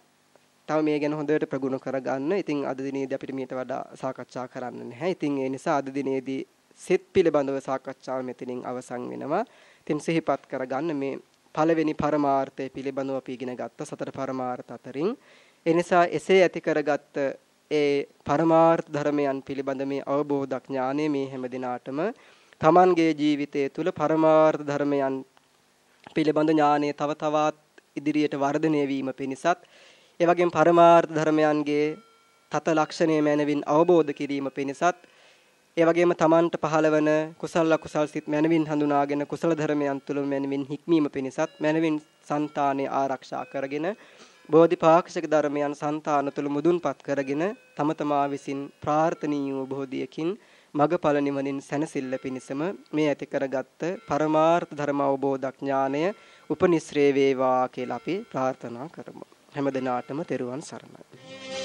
තව මේ ගැන හොඳට ප්‍රගුණ කරගන්න. ඉතින් අද දිනේදී අපිට මීට වඩා සාකච්ඡා කරන්න නැහැ. ඉතින් ඒ නිසා අද දිනේදී සිත් පිළිබඳව සාකච්ඡාව මෙතනින් අවසන් වෙනවා. ඉතින් සිහිපත් කරගන්න මේ පළවෙනි පරමාර්ථය පිළිබඳව අපි ඉගෙන ගත්ත සතර පරමාර්ථ අතරින් ඒ නිසා එසේ ඇති කරගත්ත ඒ පරමාර්ථ ධර්මයන් පිළිබඳ මේ අවබෝධ ඥානය මේ හැම දිනාටම Tamanගේ ජීවිතය තුළ පරමාර්ථ ධර්මයන් පිළිබඳ ඥානය තව තවත් ඉදිරියට වර්ධනය වීම පිණිසත් ඒ වගේම පරමාර්ථ ධර්මයන්ගේ තත ලක්ෂණය මැනවින් අවබෝධ කිරීම පිණිසත් ඒ වගේම තමන්ට පහළවන කුසල අකුසල් සිත් මනවින් හඳුනාගෙන කුසල ධර්මයන් තුළ මනවින් හික්මීම පිණිසත් මනවින් సంతානෙ ආරක්ෂා කරගෙන බෝධිපාක්ෂික ධර්මයන් సంతාන තුළ මුදුන්පත් කරගෙන තම තමා විසින් ප්‍රාර්ථනීය බෝධියකින් මගඵල නිවනින් සැනසෙල්ල පිණිසම මේ ඇති කරගත්ත පරමාර්ථ ධර්ම අවබෝධඥානය උපනිශ්‍රේ වේවා කියලා අපි ප්‍රාර්ථනා කරමු. හැම දිනාටම තෙරුවන් සරණයි.